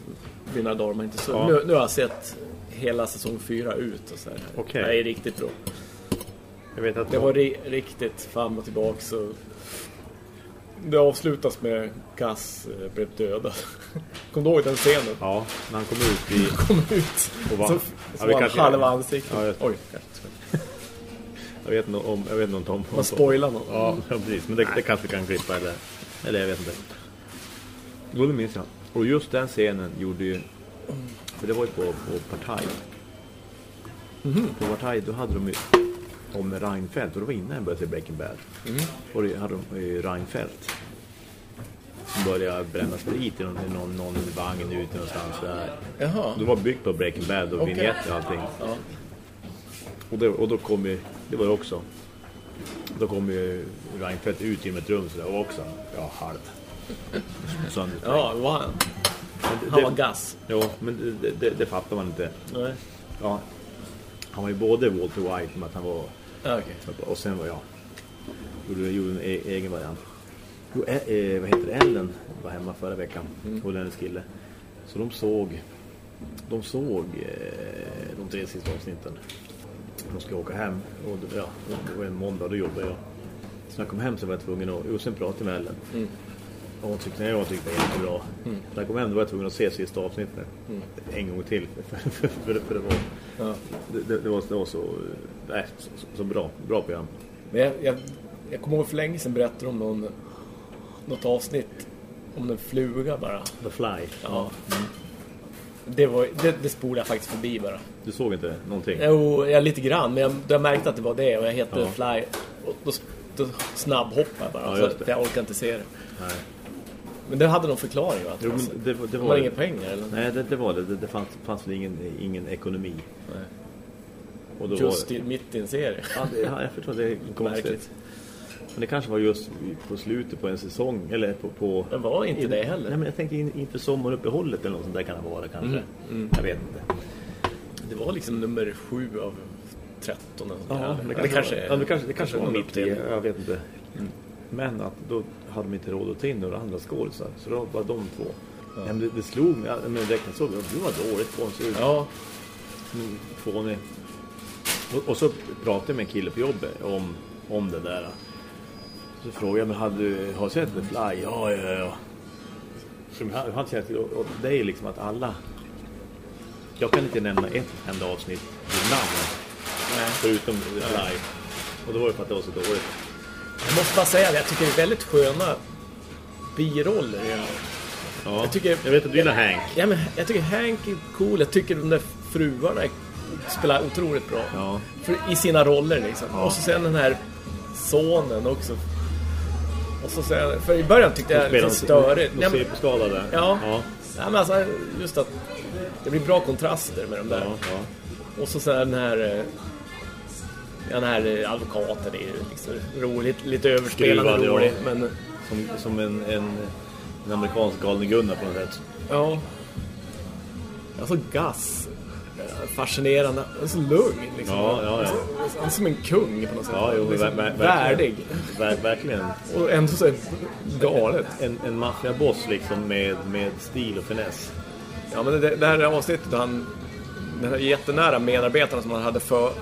mina dagar man inte så. Ja. Nu, nu har jag sett hela säsong fyra ut och så här. Okej. Det är riktigt bra. Jag vet att Det var ri riktigt fram och tillbaka så... Det avslutas med Gus eh, blev dödad. [laughs] Kommer du ihåg den scenen? Ja, när han kom ut i... [laughs] Kom ut. Och va? Så, Ja, så var han halva ansiktet. Ja, det. Oj. Jag [laughs] vet inte om... Jag vet inte om. Man spoilar någon. Ja, ja, precis. Men det, det kanske vi kan klippa eller... Eller jag vet inte. Jo, det minns jag. Och just den scenen gjorde ju... För det var ju på, på Partaj. På Partaj, då hade de ju... Om Reinfeldt, och det var innan jag började se Breaking Bad. Och det hade de ju Reinfeldt. Som började bränna sprit i någon, någon, någon vagn ute någonstans där. Jaha. Det var byggt på Breaking Bad och Okej. vignetter och allting. Ja. Och, det, och då kom ju, det var det också. Då kom ju Reinfeldt ut genom ett rum så där och också. Ja, halv. Sönder. Ja, var han? Men det- Han var Gus. Jo, men det, det, det fattar man inte. Nej. Ja, han var ju både Walter White med att han var... Okej. Och sen var jag. Gjorde, gjorde en e, egen variant. Jo, ä, eh, vad heter det? Ellen var hemma förra veckan. Och hennes kille. Så de såg... De såg eh, de tre sista avsnitten. De ska åka hem. Och ja, det var en måndag, då jobbade jag. Så när jag kom hem så var jag tvungen att... Jo, sen pratade jag med Ellen. Och nej, jag tyckte det var jättebra. När jag kom hem då var jag tvungen att se sista avsnittet. En gång till. [laughs] för, för, för, det var... Ja. Det, det, var, det var så, nej, så, så, så bra, bra program. Men jag, jag, jag kommer ihåg för länge sedan berättade om någon, något avsnitt om en fluga bara. The Fly. Ja. Det, var, det, det spolade jag faktiskt förbi bara. Du såg inte någonting? Jo, jag lite grann, men jag, jag märkte att det var det och jag hette Ja. Fly. Och då, då snabbhoppade jag bara, Ja, så jag orkade inte se det. Nej. Men det hade någon förklaring va? Jo, men Alltså, det, var- det de var... har inga pengar eller? Nej, det, det var det. Det, det fanns, fanns väl ingen, ingen ekonomi. Nej. Och då Just var i, mitt i en serie. Ja, det, ja, jag förstår. Det är [laughs] konstigt. Men det kanske var just på slutet på en säsong. Eller på... på Det var inte det heller. Nej, men jag tänker in, inför sommaruppehållet eller något sånt där kan det vara kanske. Mm, Jag vet inte. Det var liksom nummer sju av 13 eller sånt där. men det kanske, ja, det kanske, det kanske var mitt i, jag vet inte. Men att då hade de inte råd att ta in några andra skådisar. Så då var de två. Ja. Men det, det slog mig, men direkt jag såg det, det var dåligt så Ja, Mm, fånig. Och, och så pratade jag med en kille på jobbet om, om det där. Så frågade jag, men hade du, har du sett The Fly? Ja, ja, ja. Som jag, jag har inte sett, och, och det är liksom att alla... Jag kan inte nämna ett enda avsnitt vid namn. Förutom The Fly. Och då var det för att det var så dåligt. Jag måste bara säga det. Jag tycker det är väldigt sköna biroller. i den här. Ja, Jag tycker- jag vet att du gillar Hank. Ja, men jag tycker Hank är cool. Jag tycker de där fruarna spelar otroligt bra. Ja. För, I sina roller liksom. Ja. Och så sen den här sonen också. Och så sen, för i början tyckte jag det var lite störigt. Ja, men- CP-skadade. Ja. Ja. Ja, men alltså, just att det blir bra kontraster med de där. Och så sen den här... Ja, den här advokaten är ju liksom roligt, lite överspelande Skruvad, ja. rolig. Men Som, som en, en, en amerikansk galning Gunnar på något sätt. ja... Alltså Gus. Fascinerande. Han är så lugn liksom. Ja, ja, ja. Han är som en kung på något sätt. Ja, jo, liksom, ver- värdig. Ver, verkligen. Och ändå så galet. En, en maffiaboss liksom med, med stil och finess. Ja, men det, det här avsnittet han... Den här jättenära medarbetarna som han hade för,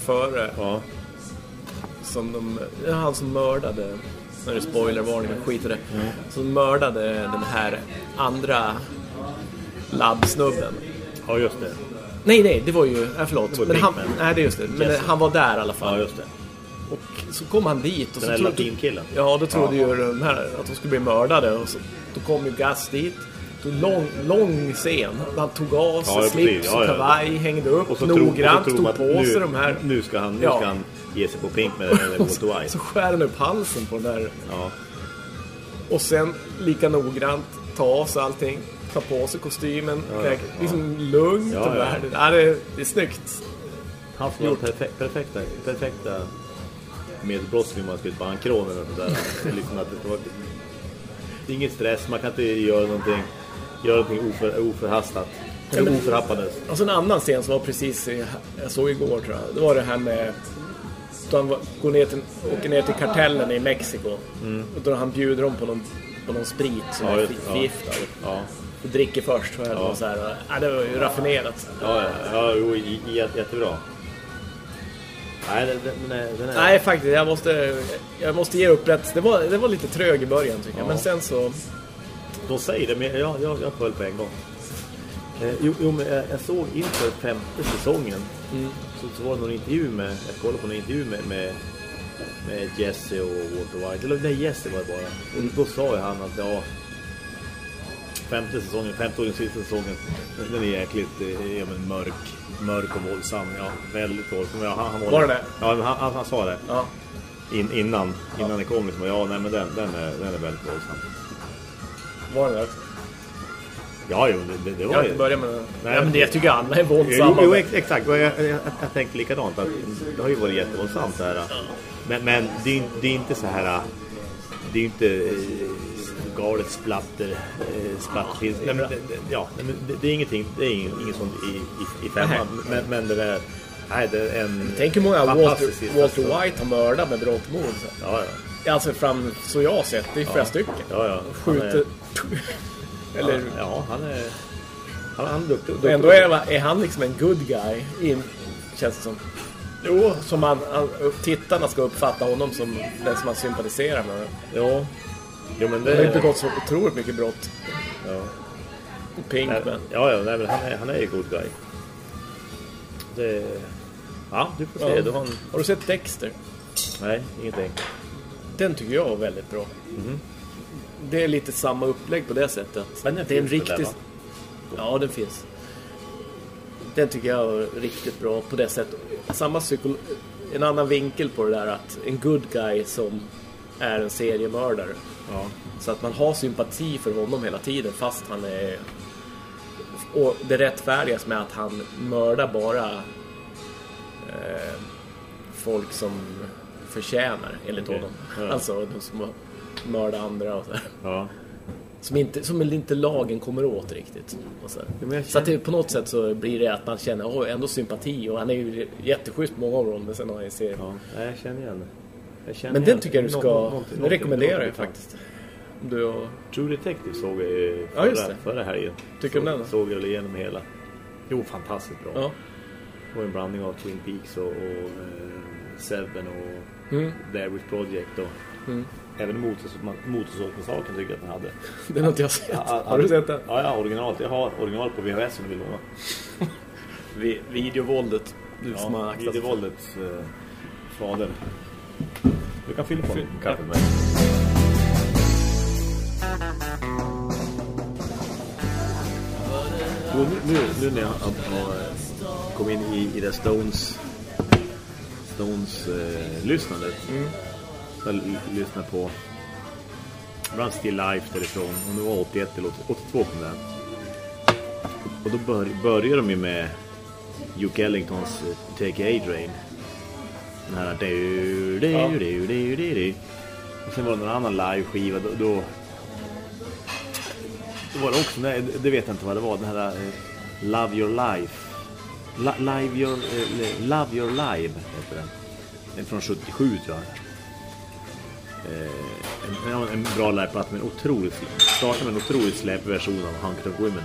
före. Ja, Som de, ja, han som mördade, nu är det spoilervarning, men skit i det. Som mördade den här andra labbsnubben. ja just det. Nej, nej, det var ju, äh, förlåt. var Men han, nej, det är just det. Men Jesse. han var där i alla fall. Ja, just det. Och så kom han dit. Och Den så där latinkillen. Ja, då trodde ju de här att de skulle bli mördade. Och så, då kom ju Gus dit. Lång, lång scen. Han tog av sig Ja, slips precis. Ja, och ja. kavaj, hängde upp Och så tror- noggrant, och så tog på sig nu, de här. Nu ska han, nu ska han ge sig på pink med den där [laughs] Walter Så skär han upp halsen på den där. Ja. Och sen lika noggrant ta av sig allting. Ta på sig kostymen. Ja, ja. Liksom lugnt Ja, och värdigt. Ja, det, det är snyggt. Han som var perfek, perfekta, perfekta medbrottsling om man skulle bankrån eller sådär. liksom att det, var, det är ingen stress, man kan inte göra någonting, göra någonting oför, oförhastat. Eller oförhappandes. Och så en annan scen som var precis, jag såg igår tror jag. Det var det här med då han går ner till, åker ner till kartellen i Mexiko. Och då han bjuder dem på någon, på någon sprit som Mm. Ja, är fi- ja. förgiftad. Ja. Och dricker först. Och ja. så här, ja, det var ju raffinerat. Ja, ja, ja jo, jättebra. Nej, den, den, är, den är... Nej, faktiskt. Jag måste, jag måste ge upp rätt. Det var, det var lite trög i början tycker jag. Ja. Men sen så... De säger det, men jag, jag, jag föll på en gång. Eh, jo, jo, men jag, jag såg inför femte säsongen så, så var det någon intervju med, jag kollade på någon intervju med, med, med Jesse och Walter White. Eller nej, Jesse var det bara. Och då sa ju han att ja, femte säsongen, femte och sista säsongen, den är jäkligt eh, ja, men mörk, mörk och våldsam. Ja, väldigt våldsam. Ja, han, han Var det det? Ja, han, han, han sa det. Ja. In, innan, innan det kom liksom, ja nej men den, den, är, den är väldigt våldsam. Var det där? Ja, jo, det, det, det Jag var har ju... inte börjat med. Nej. Ja, men det jag tycker alla är Jo, våldsamma. jo ex- exakt. Jag, jag, jag, jag tänkte likadant. Att det har ju varit jättevåldsamt det här. Men, men det, är, det är inte så här... Det är inte eh, galet splatter, eh, splatterfilm. Nej, men det, ja, nej, det, det är ingenting, det är ingen, inget sånt i, i, i femman. Men, men det där... Nej, det är en... Tänk hur många Walter, Walter alltså. White har mördat med brottmord. Ja, ja. Alltså fram så jag har sett, det är flera stycken. Ja, ja. Skjuter... [laughs] Eller... Är, ja, han är... Han, han är duktig. Och ändå är, är han liksom en good guy, in, känns det som. Jo, som man, han, tittarna ska uppfatta honom som den som man sympatiserar med. Ja. Jo, men Han har ju det... begått så otroligt mycket brott. Ja. Pinkman. Ja, ja nej, men han är, han är ju good guy. Det... Ja, du får se. Ja. Du har en... Har du sett Dexter? Nej, ingenting. Den tycker jag är väldigt bra. Det är lite samma upplägg på det sättet. Men den det är en riktig... där, Ja, den finns. Den tycker jag är riktigt bra på det sättet. Samma psyko... En annan vinkel på det där att en good guy som är en seriemördare. Ja. Så att man har sympati för honom hela tiden fast han är... Och det rättfärdigas med att han mördar bara eh, folk som förtjänar, enligt honom. Ja. Alltså de som har mördat andra och så här. Ja. Som inte, som inte lagen kommer åt riktigt. Och så. Ja, jag Så att det, på något sätt så blir det att man känner oh, ändå sympati och han är ju jätteschysst på många områden men sen har han ju serien. ja. Nej, jag känner igen det. Jag känner Men den tycker jag du Nå- ska... nå- den rekommenderar jag någonting- faktiskt. Du och... True Detective såg vi Ja, just förra, det. förra helgen. Tycker du om den? Såg jag igenom hela. Jo, fantastiskt bra. Ja. Var en blandning av Twin Peaks och, och eh, Seven och Mm. The Average Project och Mm. Även Motorsågsmassakern tycker jag att den hade. [laughs] Den har inte jag sett. Ja, har du sett den? Ja, ja, originalet. Jag har original på VHS som du vill låna. [laughs] Vi, videovåldet. Du som Ja, videovåldets eh, fader. Du kan fylla på en kaffe med. Jo, nu, nu, nu när jag har, eh, kommit in i, i det Stones Stones eh, lyssnandet Mm. Jag lyssnar på Run Still Life därifrån och nu var 81 eller 82 kom den och då bör, börjar de ju med Duke Ellingtons eh, Take A-Train den här du, du, Ja. du, du, du, du. och sen var det en annan live-skiva då, då då var det också, nej, det vet jag inte vad det var, den här eh, Love Your Life. La, live your, eh, Love Your Live heter den. Den är från 77 tror jag. Eh, en, en, en bra liveplatta med en otroligt, startar med en otroligt släp version av Hunker of Women.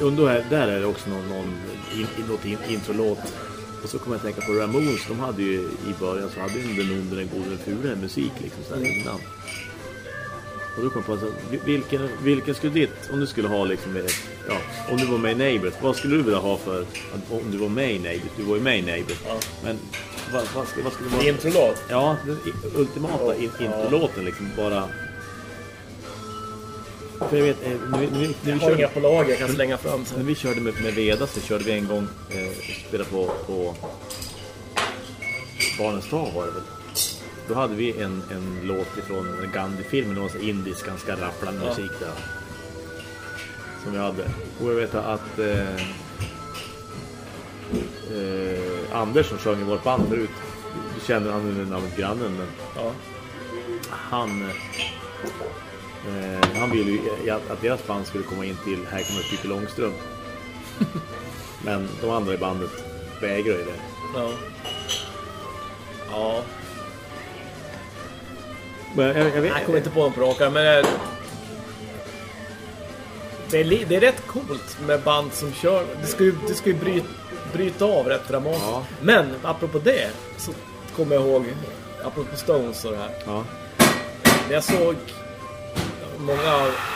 Och då är, där är det också någon, någon in, något in, introlåt. Och så kommer jag att tänka på Ramones, de hade ju i början så hade ju den onde, den gode, den fule musik liksom så här innan. Och då kom jag på, alltså, vil- vilken, vilken skulle ditt, om du skulle ha liksom, ja, om du var med i Neighbors, vad skulle du vilja ha för, om du var med i Neighbors, du var ju med i Neighbors, Ja. men vad, vad, skulle, vad skulle vara... Introlåt. Ja, den ultimata in, Ja. introlåten liksom, bara... För jag vet, när vi, när vi, när Jag vi har inga på lager jag kan slänga fram när sen. vi körde med, med Veda så körde vi en gång, eh, spelade på, på Barnens dag var det väl. Då hade vi en, en låt ifrån Gandhi-filmen, någon sån indisk, ganska rapplande Ja. musik där. Som vi hade. Och jag vet att eh, eh, Anders som sjöng i vårt band förut, du känner han med namnet grannen, men Ja. han eh, han ville ju att, att deras band skulle komma in till Här kommer Pippi Långstrump. [laughs] men de andra i bandet vägrade ju det. Ja. Ja. Men jag, jag vet Jag kommer inte på en arm, men... det- Det är, det är rätt coolt med band som kör... Det ska ju, det ska ju bryta, bryta av rätt dramatiskt. Ja. Men apropå det så kommer jag ihåg, apropå Stones och det här. Ja. Jag såg många,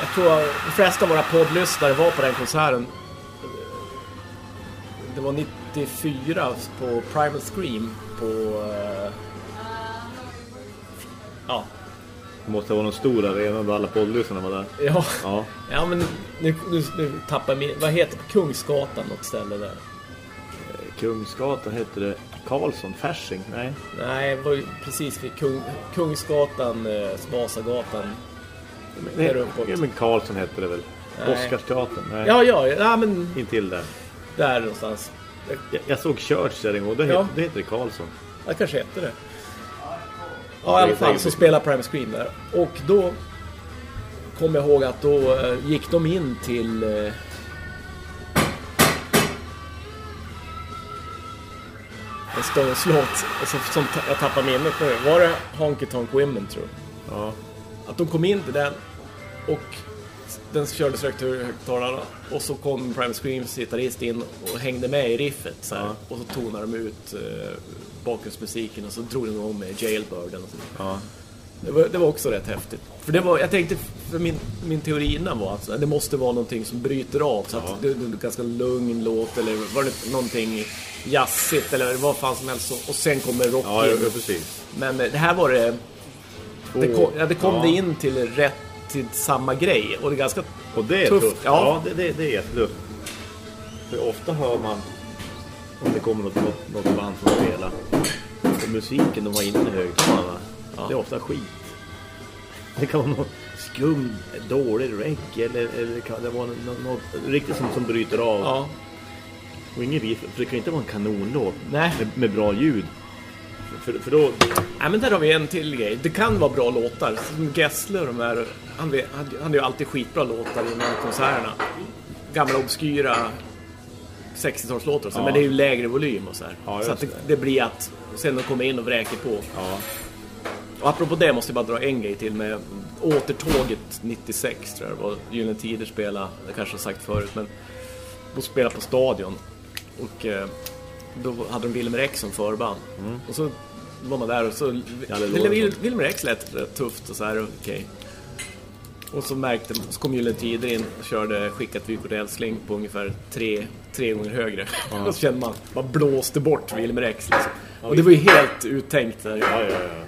jag tror de flesta av våra poddlyssnare var på den konserten. Det var 94 på Primal Scream på... eh, Ja, Det måste vara någon stor arena där alla poddlyssnarna var där. ja. Ja. Ja men nu, nu, nu tappar jag min... Vad heter det? Kungsgatan något ställe där? Kungsgatan hette det Karlsson, Fasching? Nej. Nej, det var ju precis vid Kung, Kungsgatan, eh, Vasagatan. Nej, ja, men Karlsson hette det väl? Nej. Oscarsteatern? Nej. Ja, ja, ja men Intill där. där någonstans. Jag, jag såg Church där en gång, det, Ja. det heter det Karlsson. Ja, kanske hette det. Ja, i alla fall så spelar Prime Screen där. Och då kom jag ihåg att då eh, gick de in till... En Stones-låt som, som ta- jag tappar minnet nu. Var det Honky Tonk Women tror jag? Ja. Att de kom in till den och den kördes rakt ur högtalarna och så kom Prime Screams gitarrist in och hängde med i riffet så. Ja. och så tonade de ut eh, bakgrundsmusiken och så drog de igång med Jailbirden och så. Ja. Det var, det var också rätt häftigt. För det var, jag tänkte, för min, min teori innan var att det måste vara någonting som bryter av så att det, det är ganska lugn låt eller var det någonting jazzigt eller vad fan som helst och, sen kommer rock Ja, ja, precis. Men eh, det här var det, det kom, ja, det kom Ja. det in till rätt till samma grej och det är ganska Och det är Tufft, tufft. ja. Ja, det, det, det är jättetufft. För ofta hör man om det kommer något, något band som spelar. Och musiken de har inne i högtalarna, det är ofta skit. Det kan vara något skum, dålig reggae eller, eller kan det vara något, något riktigt som, som bryter av. Ja, Och ingen riff, för det kan inte vara en kanonlåt Nej. med, med bra ljud. För, för då... Nej, men där har vi en till grej. Det kan vara bra låtar. Som och de här. Han, vet- han, han hade ju alltid skitbra låtar innan konserterna. Gamla obskyra 60-talslåtar och så, Ja. men det är ju lägre volym och så här. Ja, så att det, det blir att sen de kommer in och vräker på. Ja. Och apropå det måste jag bara dra en grej till med återtåget 96 tror jag det var. Gyllene Tider spela, det kanske jag sagt förut, men de spelade på Stadion. Och eh, då hade de Wilmer X som förband. Och så var man där och så... Wilmer X lät rätt tufft och så här, okej. Och så märkte så kom Gyllene Tider in och körde Skickat vykort älskling på ungefär tre, tre gånger högre. [laughs] och så kände man, man blåste bort Wilmer X liksom. Och det var ju helt uttänkt. Där. Ja, ja, ja.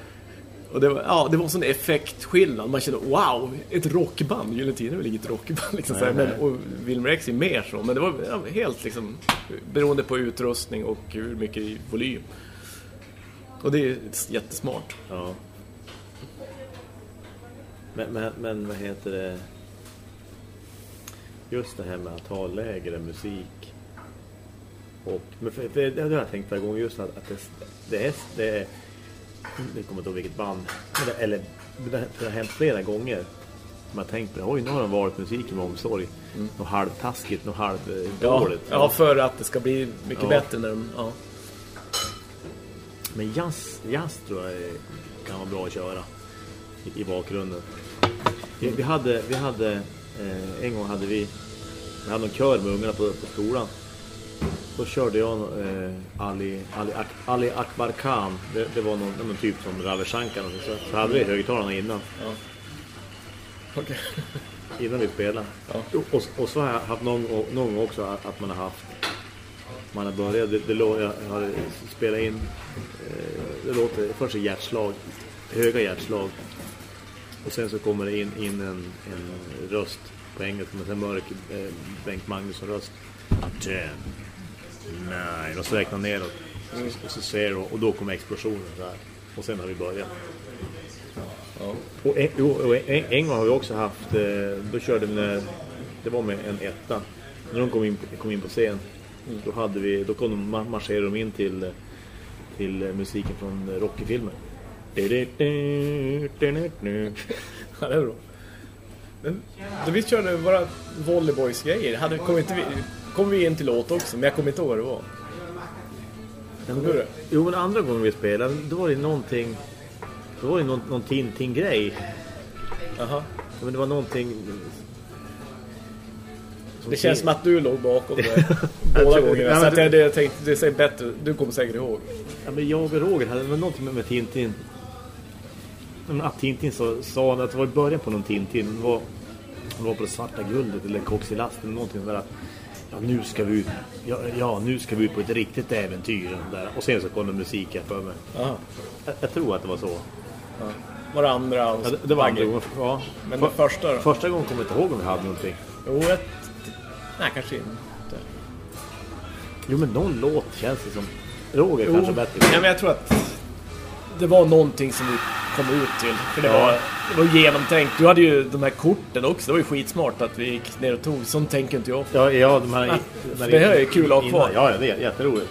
Och det var, ja, det var sån effektskillnad. Man kände wow, ett rockband. Gyllene Tider är väl inget rockband liksom. Nej, nej. men, och Wilmer X är mer så. Men det var ja, helt liksom beroende på utrustning och hur mycket volym. Och det är jättesmart. Ja. Men, men, men vad heter det? Just det här med att ha lägre musik. Och, men för, för det har jag tänkt flera gånger just att, att det, det är... Det är jag kommer inte ihåg vilket band. Eller det, har hänt flera gånger. Man har tänkt på det. Oj, nu har de varit musiken med omsorg. Något halvtaskigt, något Ja, halvdåligt. ja, för att det ska bli mycket Ja. bättre när de... Ja. Men jazz, jazz tror jag kan vara bra att köra i, i bakgrunden. Vi, vi hade, vi hade eh, en gång hade vi, vi hade en kör med ungarna på, på skolan då körde jag eh, Ali, Ali, Ak, Ali Akbar Khan. Det, det var någon, någon, typ som Ravi Shankar. Så, så hade vi högtalarna innan. Ja. Okay. [laughs] innan vi spelade. Ja. Och, och, så har jag haft någon, någon gång också att man har haft man har börjat, det, det, jag har spelat in eh, det låter först ett hjärtslag höga hjärtslag och sen så kommer det in, in en, en röst på engelska men sen mörk eh, Bengt Magnusson röst 10 Nej, och så räknar neråt. Mm. Och så ser och, och då kommer explosionen där. Och sen har vi börjat. Ja. Och, en, och en, en, gång har vi också haft, eh, då körde vi, det var med en etta. När de kom in, kom in på scen, mm. då, hade vi, då kom de, marscherade de in till, till musiken från Rocky-filmen. Ja, det är bra. Men, då vi körde våra Volleyboys-grejer, kom inte vi kom vi in till låt också, men jag kommer inte ihåg vad det var. Kommer du det? Jo, men andra gången vi spelade, då var det någonting... Då var det någon, någon Tintin-grej. Jaha. Men det var någonting... Det känns som att du låg bakom det [laughs] båda gångerna. Så att jag, det, jag tänkte, det säger bättre. Du kommer säkert ihåg. Ja, men jag och Roger hade någonting med, med Tintin. Men Att Tintin så, sa att det var i början på någon Tintin. Det var, det var på det svarta guldet eller Koxilasten eller någonting där. Ja, nu ska vi ut. Ja, ja, nu ska vi ut på ett riktigt äventyr. Där. Och sen så kom det musik här för mig. Jag, jag tror att det var så. Var det andra och Ja, det, det var andra gången. Ja. Men det första då? Första gången kommer jag inte ihåg om vi hade någonting. Jo, ett... Nej, kanske inte. Jo, men någon låt känns det som. Roger Jo. kanske bättre. Ja, men jag tror att det var någonting som vi kom ut till. För det, Ja. var, det var genomtänkt. Du hade ju de här korten också. Det var ju skitsmart att vi gick ner och tog. Sånt tänker inte jag. Ja, ja, de här... Ja, de här det här är kul att ha kvar. Ja, det är jätteroligt.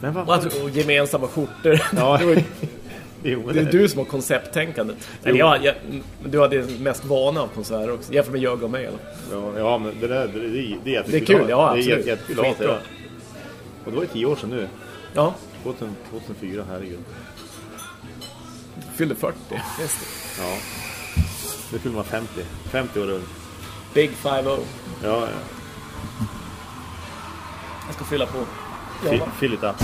Men vad... Och, att, och gemensamma skjortor. [laughs] Ja, det, var, [laughs] jo, det är du som har koncepttänkandet. Eller jag, jag, du hade mest vana av konserter också. Jämfört med Jögg och mig. Eller? Ja, ja, men det där det, det, det är jättekul. Det är kul, ja, Det är absolut. jätte- jättekul. Och det var ju tio år sedan nu. Ja, 2000, 2004, herregud. Fyllde 40. Just det. Ja. Nu fyller man 50. 50 år ung. Big 5-0. Ja, ja. Jag ska fylla på. Fill, Ja, fill it up.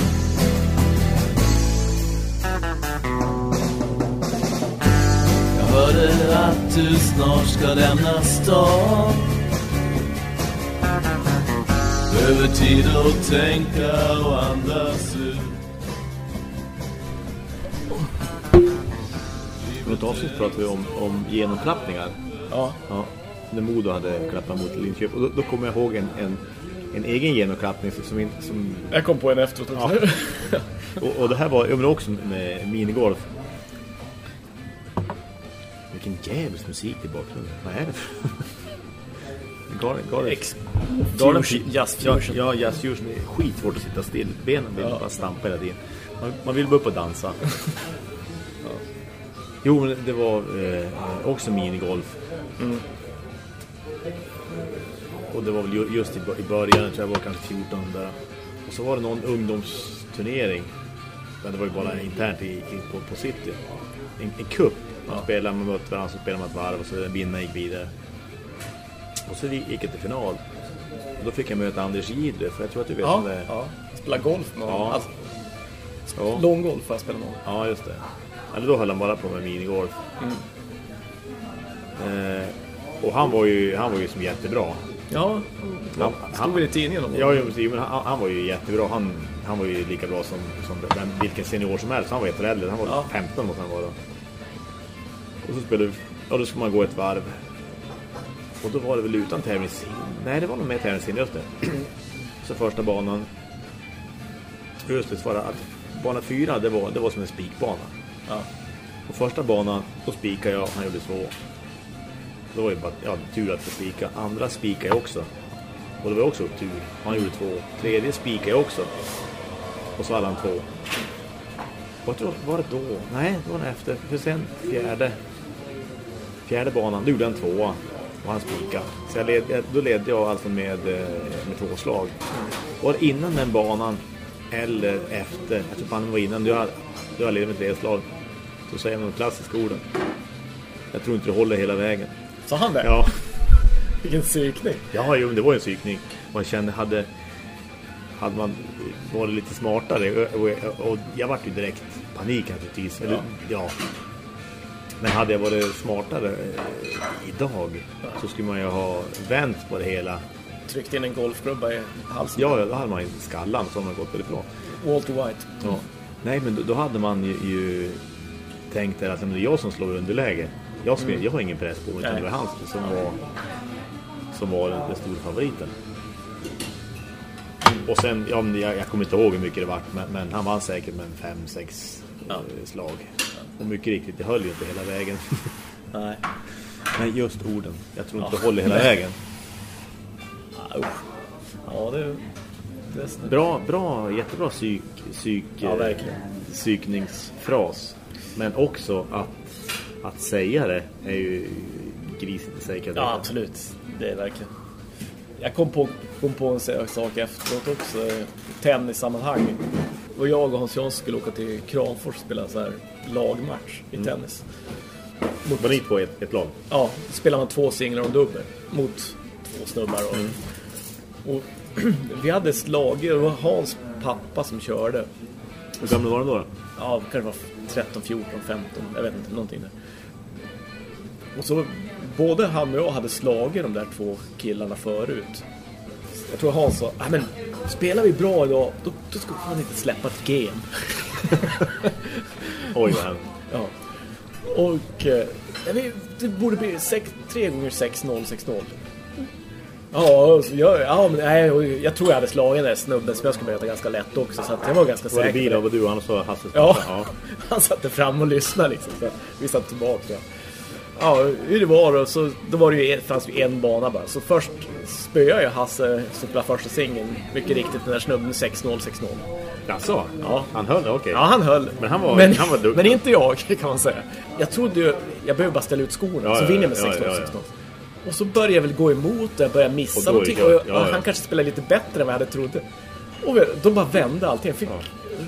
Jag hörde att du snart ska lämna stan Behöver tid att tänka och andas För ett avsnitt pratade vi om, om genomklappningar. ja. Ja. När Modo hade klappat mot Linköping. Och då, då kommer jag ihåg en, en, en egen genomklappning som, som, in- som Jag kom på en efteråt också. Och, och det här var ja, men också med minigolf. Vilken jävels musik i bakgrunden. Vad är det för... [laughs] Galen, galen. Ex- Galen Fusion, jazz ja, fusion. ja, jazz fusion. Det är skitsvårt att sitta still. Benen vill Ja. bara stampa hela tiden. Man, man vill bara upp och dansa. Jo, det var eh, också minigolf. Mm. Och det var väl ju- just i, bör- i början, jag tror jag var kanske 14 där. Och så var det någon ungdomsturnering. Men det var ju bara internt i, i, på, på City. En, en cup. Man spelade, man mötte varandra, så spelade man ett varv och så vinnaren gick vidare. Och så gick jag till final. Och då fick jag möta Anders Gidle, för jag tror att du vet Ja, om det är. ja. Spela golf med honom. Ja. Alltså, Ja. långgolf får jag spela med honom. Ja, just det. Eller då höll han bara på med minigolf. Eh, och han var ju, han var ju som jättebra. Ja, Han, stod väl i tidningen om Ja, precis, men han, han var ju jättebra. Han, han var ju lika bra som, som vem, vilken senior som helst. Han var år äldre. Han var Ja. 15 måste han vara. Och så spelade vi, ja då ska man gå ett varv. Och då var det väl utan tävlings... Nej, det var nog med tävlingsinne, just det. [clears throat] Så första banan... Just det, svara att bana fyra, det var, det var som en spikbana. Ja. På första banan, då spikade jag, han gjorde två. Det var ju bara ja, tur att jag spikade. Andra spikade jag också. Och det var också tur. Han gjorde två. Tredje spikade jag också. Och så hade han två. Och var det då? Nej, det var den efter. För sen fjärde. Fjärde banan, då gjorde han tvåa. Och han spikade. Så jag led, då ledde jag alltså med, eh, med två slag. Var det innan den banan eller efter? Jag tror fan det var innan. Du har, du har ledit med tre slag. Så säger man de klassiska orden. Jag tror inte det håller hela vägen. Så han det? Ja. [laughs] Vilken psykning. Ja, jo, det var en psykning. Man kände, hade, hade man varit lite smartare, och, och, och jag var ju direkt panik naturligtvis. Eller, ja. Men hade jag varit smartare eh, idag så skulle man ju ha vänt på det hela. Tryckt in en golfklubba i halsen. Ja, då hade man ju skallan hade man gått därifrån. Walter White. Ja. Nej, men då, då hade man ju, ju tänkt där att det är jag som slår underläge. Jag, skulle, jag har ingen press på mig, utan Nej. det var han som var, som var den, den stora favoriten. Och sen, ja, jag, jag kommer inte ihåg hur mycket det var, men, men han vann säkert med fem, sex Ja. eh, slag. Och mycket riktigt, det höll ju inte hela vägen. [laughs] Nej. Men just orden, jag tror inte Ja. det håller hela Nej. vägen. Ja, det... det Bra, bra, jättebra psyk, psyk, Ja, verkligen. psykningsfras. Men också att, att säga det är ju grisigt i sig. Ja, absolut. Det är verkligen. Jag kom på, kom på en sak efteråt också. eh, Tennissammanhang. Och jag och Hans Jansson skulle åka till Kramfors och spela så här lagmatch i tennis. Mot, Var ni på ett, ett lag? ja, spelar man två singlar och dubbel mot två snubbar. Och, och [clears throat] vi hade slagit, det var Hans pappa som körde. Hur gamla var de då? då? Ja, kanske var 13, 14, 15, jag vet inte, någonting där. Och så både han och jag hade slagit de där två killarna förut. Jag tror Hans sa, "Nej, men spelar vi bra idag, då, då ska han inte släppa ett game. [laughs] Oj, vad hemskt. Ja. Och eh, det borde bli 6, 3 gånger 6-0, 6-0. Ja, och så jag, ja men, nej, jag tror jag hade slagit den där snubben som jag skulle möta ganska lätt också. Så jag var ganska Var det säker. bilen? Var du och han så Hasses Ja, pappa? [laughs] han satte fram och lyssnade liksom. Så vi satt tillbaka. Ja, hur det var då, så då var det ju, fanns ju en bana bara. Så först spöade jag Hasse som spelade första singeln. Mycket riktigt den där snubben 6-0, 6-0. Jaså? Ja. Han höll? Okej. Ja, han höll. Men han var- men, han var duktig. men inte jag, [laughs] kan man säga. Jag trodde ju, jag behövde bara ställa ut skorna, Ja, så ja, vinner jag med ja, 6-0, ja, ja. 16. Och så började jag väl gå emot det, jag började missa Och någonting. det Och, jag, Ja, och ja. han kanske spelade lite bättre än vad jag hade trott. Och de bara vände allting. Jag fick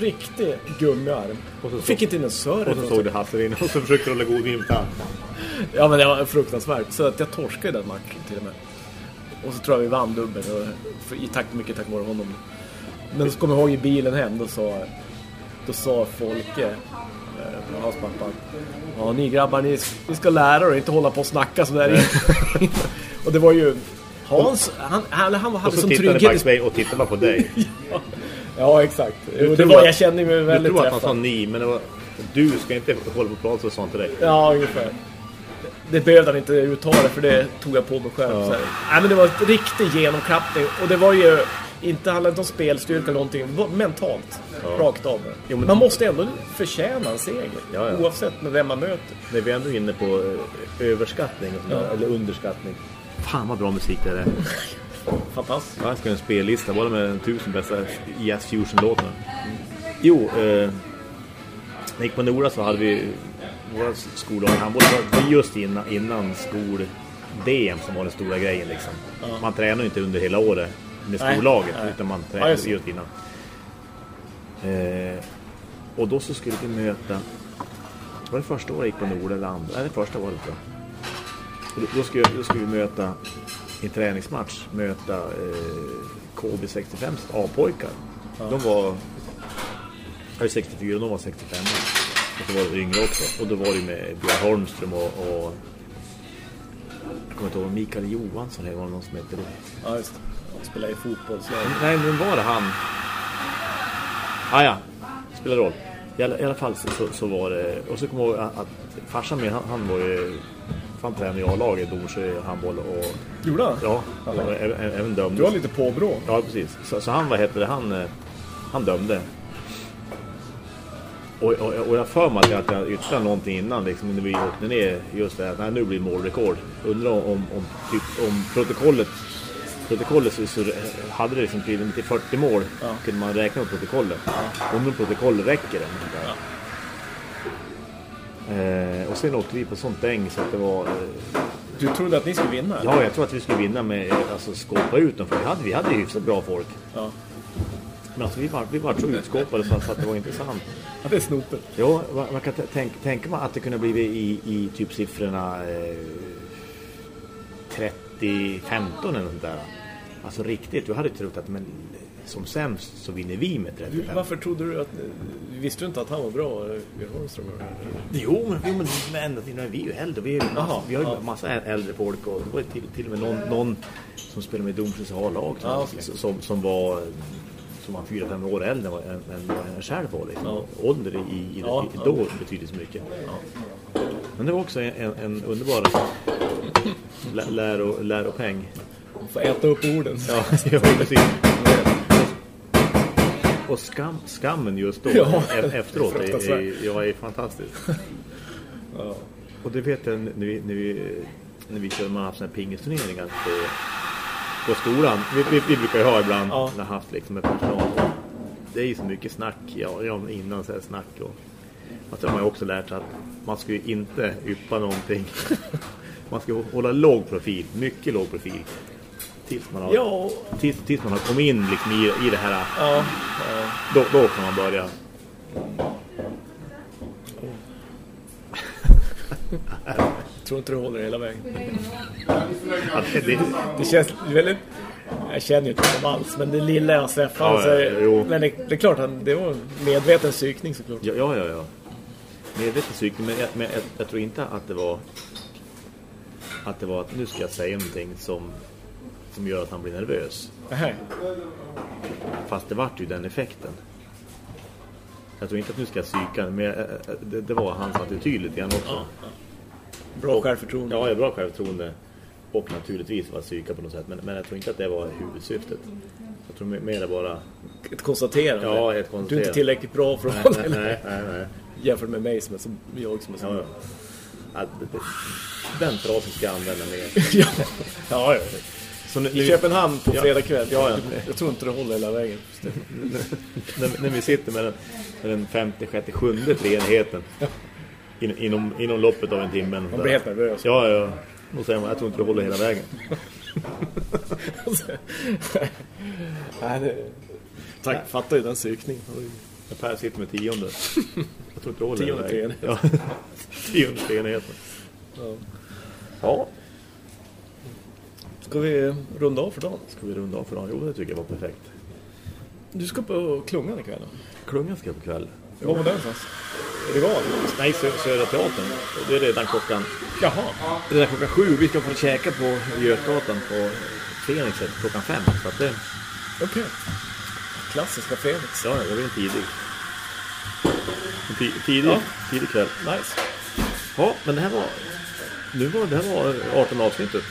riktig gummiarm. Och så- fick inte in en serve. Och så såg du Hasse in och så försökte hålla god tand. Ja men det var fruktansvärt. Så att jag torskade den matchen till och med. Och så tror jag vi vann dubbel. och- I takt, mycket tack vare honom. Men så kommer jag ihåg i bilen hem, då sa, då sa Folke, eh, hans pappa, Ja ni grabbar, ni, ni ska lära er inte hålla på och snacka sådär. [laughs] och det var ju Hans, han, han, han Och hade så som tittade trygghet. Och tittade bara på dig. [laughs] Ja exakt. Du Jo, det var, jag kände mig Du väldigt tror att han sa träffad. ni, men det var... Du ska inte hålla på och prata så sånt till dig. Ja, ungefär. Det behövde han inte uttala för det tog jag på mig själv. Så här. Nej, men det var ett riktig genomklappning och det var ju inte handlade inte om spelstyrka eller någonting, det var mentalt. Rakt av. Jo, men- Man måste ändå förtjäna en seger. Ja, ja. Oavsett med vem man möter. När vi är ändå inne på eh, överskattning, eller underskattning. Fan vad bra musik det är. [laughs] Fantastiskt. Jag ska en spellista bara med den tusen bästa Jazz Fusion-låtarna. Jo, eh, när jag gick på Nora så hade vi våra skollag handboll var just innan, innan skol-DM som var den stora grejen liksom. Ja. Man tränar ju inte under hela året med skollaget nej. utan man Ja, tränar det. just innan. Eh, och då så skulle vi möta var det första året jag gick på Nord eller andra? Nej, det första var det tror jag. Då, då, skulle, då skulle vi möta i träningsmatch möta eh, KB65 A-pojkar. De var jag är 64 och de var 65 och så var det yngre också. Och då var det med Björn Holmström och, och jag kommer inte ihåg, Mikael Johansson eller var det någon som hette då. Ja, just det. Han spelar i fotbollslag. Nej, men var det han? Ah, ja, spelar roll. I alla, I alla fall så, så, var det... Och så kommer jag ihåg att, att farsan min, han, han var ju... Han tränade i A-laget, Dorsö, handboll och... Gjorde han? Ja, och även, även dömde. Du har lite påbrå. Ja, precis. Så, så han, vad heter det, han, eh, han dömde. Och, och, och jag för mig att jag, att jag yttrade någonting innan liksom, när vi åkte ner just det här, nej, nu blir målrekord. Undrar om, om, typ, om protokollet protokollet så, så hade det liksom tydligen till 40 mål Ja. kunde man räkna upp protokollet. Om protokollet räcker det. Eh, och sen åkte vi på sånt däng så att det var... Eh, Du trodde att ni skulle vinna? ja, jag tror att vi skulle vinna med eh, alltså, skåpa ut dem. För vi hade, vi hade hyfsat bra folk. Ja. Men alltså, vi var, vi var så utskåpade så, att det var intressant. [laughs] Ja, det är snopet. Ja, man man kan t- tänk, tänka mig att det kunde bli i, i typ siffrorna eh, 30-15 eller något där. Alltså riktigt, du hade trott att men, som sämst så vinner vi med Du, 35. varför trodde du att... Visste du inte att han var bra, eh, Björn Holmström? Jo, men, jo, men, men men vi är ju äldre. Vi, är, ju massa, vi har ju ja. massa äldre folk och det var till, till och med någon, någon som spelade med Domsjös A-lag Ja, okej. som, som var som var fyra fem år äldre än vad- än än vad jag själv var. Liksom. Ja. Ålder i, i, Ja, i, ja. då betyder så mycket. Men det var också en, en, underbar lä- lär, och, lär och peng. Får äta upp orden. Ja, [laughs] ja precis. Och skam, skammen just då, Ja, e- efteråt, är, är, ja, är fantastiskt. Ja. Och det vet jag när vi, när vi, när vi kör, man har haft såna här pingisturneringar på, på skolan. Vi, vi, vi brukar ju ha ibland Ja. när haft liksom med personal. Det är ju så mycket snack, ja, innan så här snack och att har man ju också lärt sig att man ska ju inte yppa någonting. [laughs] Man ska hålla låg profil, mycket låg profil. Tills man har, Ja, tills, tills man har kommit in liksom i, i det här, ja, då, då kan man börja. Jag tror inte det håller hela vägen. Det, känns väldigt... Jag känner ju inte honom alls, men det lilla jag träffade Ja, så... ja. Men det, det är klart, han, det var en medveten psykning såklart. Ja, ja, ja. ja. Medveten psykning, men, jag, men jag, jag tror inte att det var att det var att nu ska jag säga någonting som, som gör att han blir nervös. Nähä. Fast det vart ju den effekten. Jag tror inte att nu ska jag psyka, men jag, det, det var hans attityd lite grann också. Bra självförtroende. Ja, bra självförtroende. Och naturligtvis var psyka på något sätt. Men, men jag tror inte att det var huvudsyftet. Jag tror mer- mer bara... Ett konstaterande. Ja, ett Du är konstaterande. inte tillräckligt bra för att Nej, nej, nej, nej. Jämfört med mig som är så... Jag som är så... Ja, ja. Ja, det- det- Den frasen ska jag använda mer. [laughs] ja. ja, ja. Så nu, I Köpenhamn på fredag kväll. Ja, ja. Jag tror inte det håller hela vägen. [laughs] när, när vi sitter med den, med den femte, sjätte, sjunde treenigheten in, inom, inom loppet av en timme. Man blir helt nervös. Ja, ja. Och säger man, jag tror inte det håller hela vägen. [laughs] Nej, det... Tack, fattar ju den psykningen. Per sitter med tionde. Jag tror inte det håller hela vägen. [laughs] Tionde treenigheten. Ja. Ja. Ska vi runda av för dagen? Ska vi runda av för dagen? Jo, det tycker jag var perfekt. Du ska på Klungan ikväll? Klungan ska på kväll. Var var den någonstans? Rival? Nej, Sö Södra Teatern. Det är redan klockan... Jaha. Det är klockan sju. Vi ska få käka på Götgatan på Fenixet klockan fem. Så att det... Okej. Klassiska Fenix. Ja, jag blir tidig. Ti- Tidig, Ja. tidig kväll. Nice. Ja, men det här var... Nu var det här var 18 avsnittet.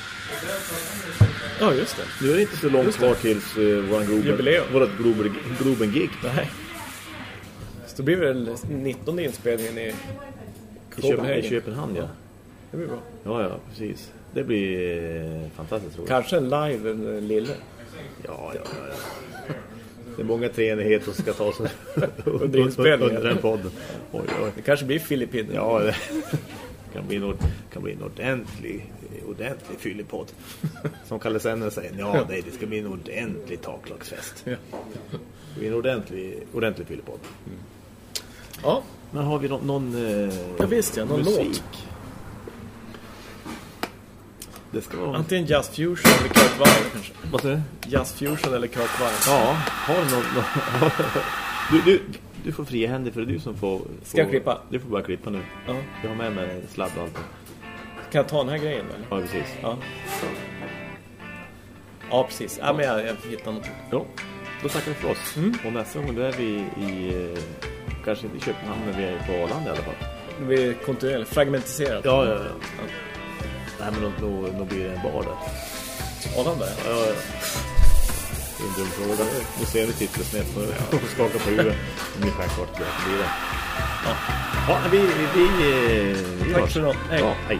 Ja, just det. Nu är det inte så långt kvar tills uh, våran Globen, vårat Globen, Globen gig Nej. Så det blir väl 19 inspelningen i i, Köpen, i. Köpenhamn, ja. Det blir bra. Ja, ja, precis. Det blir eh, fantastiskt roligt. Kanske en live, en eh, lille. Ja, ja, ja. ja. Det är många treenigheter som ska ta sig [laughs] Under inspelningen. under den podden. Oj, oj. Det kanske blir Filippiner. Ja, det kan bli en, ord- kan bli en ordentlig, ordentlig fyllepodd. Som Kalle Senne säger, ja nej, det ska bli en ordentlig taklagsfest. Ja. Det blir en ordentlig, ordentlig fyllepodd. ja. Men har vi nå- någon, eh, Ja, visst, ja, någon musik? låt. Det ska vara... Antingen Jazz Fusion eller Kurt Weill kanske. Vad säger du? Jazz Fusion eller Kurt Weill. Ja, har du någon... [laughs] du, du, du får fria händer för det är du som får... Ska jag får- klippa? Du får bara klippa nu. Ja. Jag har med mig sladd och allt. Kan jag ta den här grejen eller? Ja, precis. Ja. Ja, precis. Ja, men jag, jag hittar något. Ja, då tackar vi för oss. Mm. Och nästa gång då är vi i... eh, Kanske inte i Köpenhamn, men vi är på Arlanda i alla fall. Det blir kontinuerligt, fragmentiserat. Ja, ja, ja. Nej, men då, då, då blir det en bar där. Arlanda, ja. Ja, ja. Det är en dum fråga. Nu ser [laughs] vi tittar snett och skakar på huvudet. Ungefär kvart det blir det. Ja. Vi... vi, vi, eh, vi Tack hörs. för idag. Hej. Ja, hej.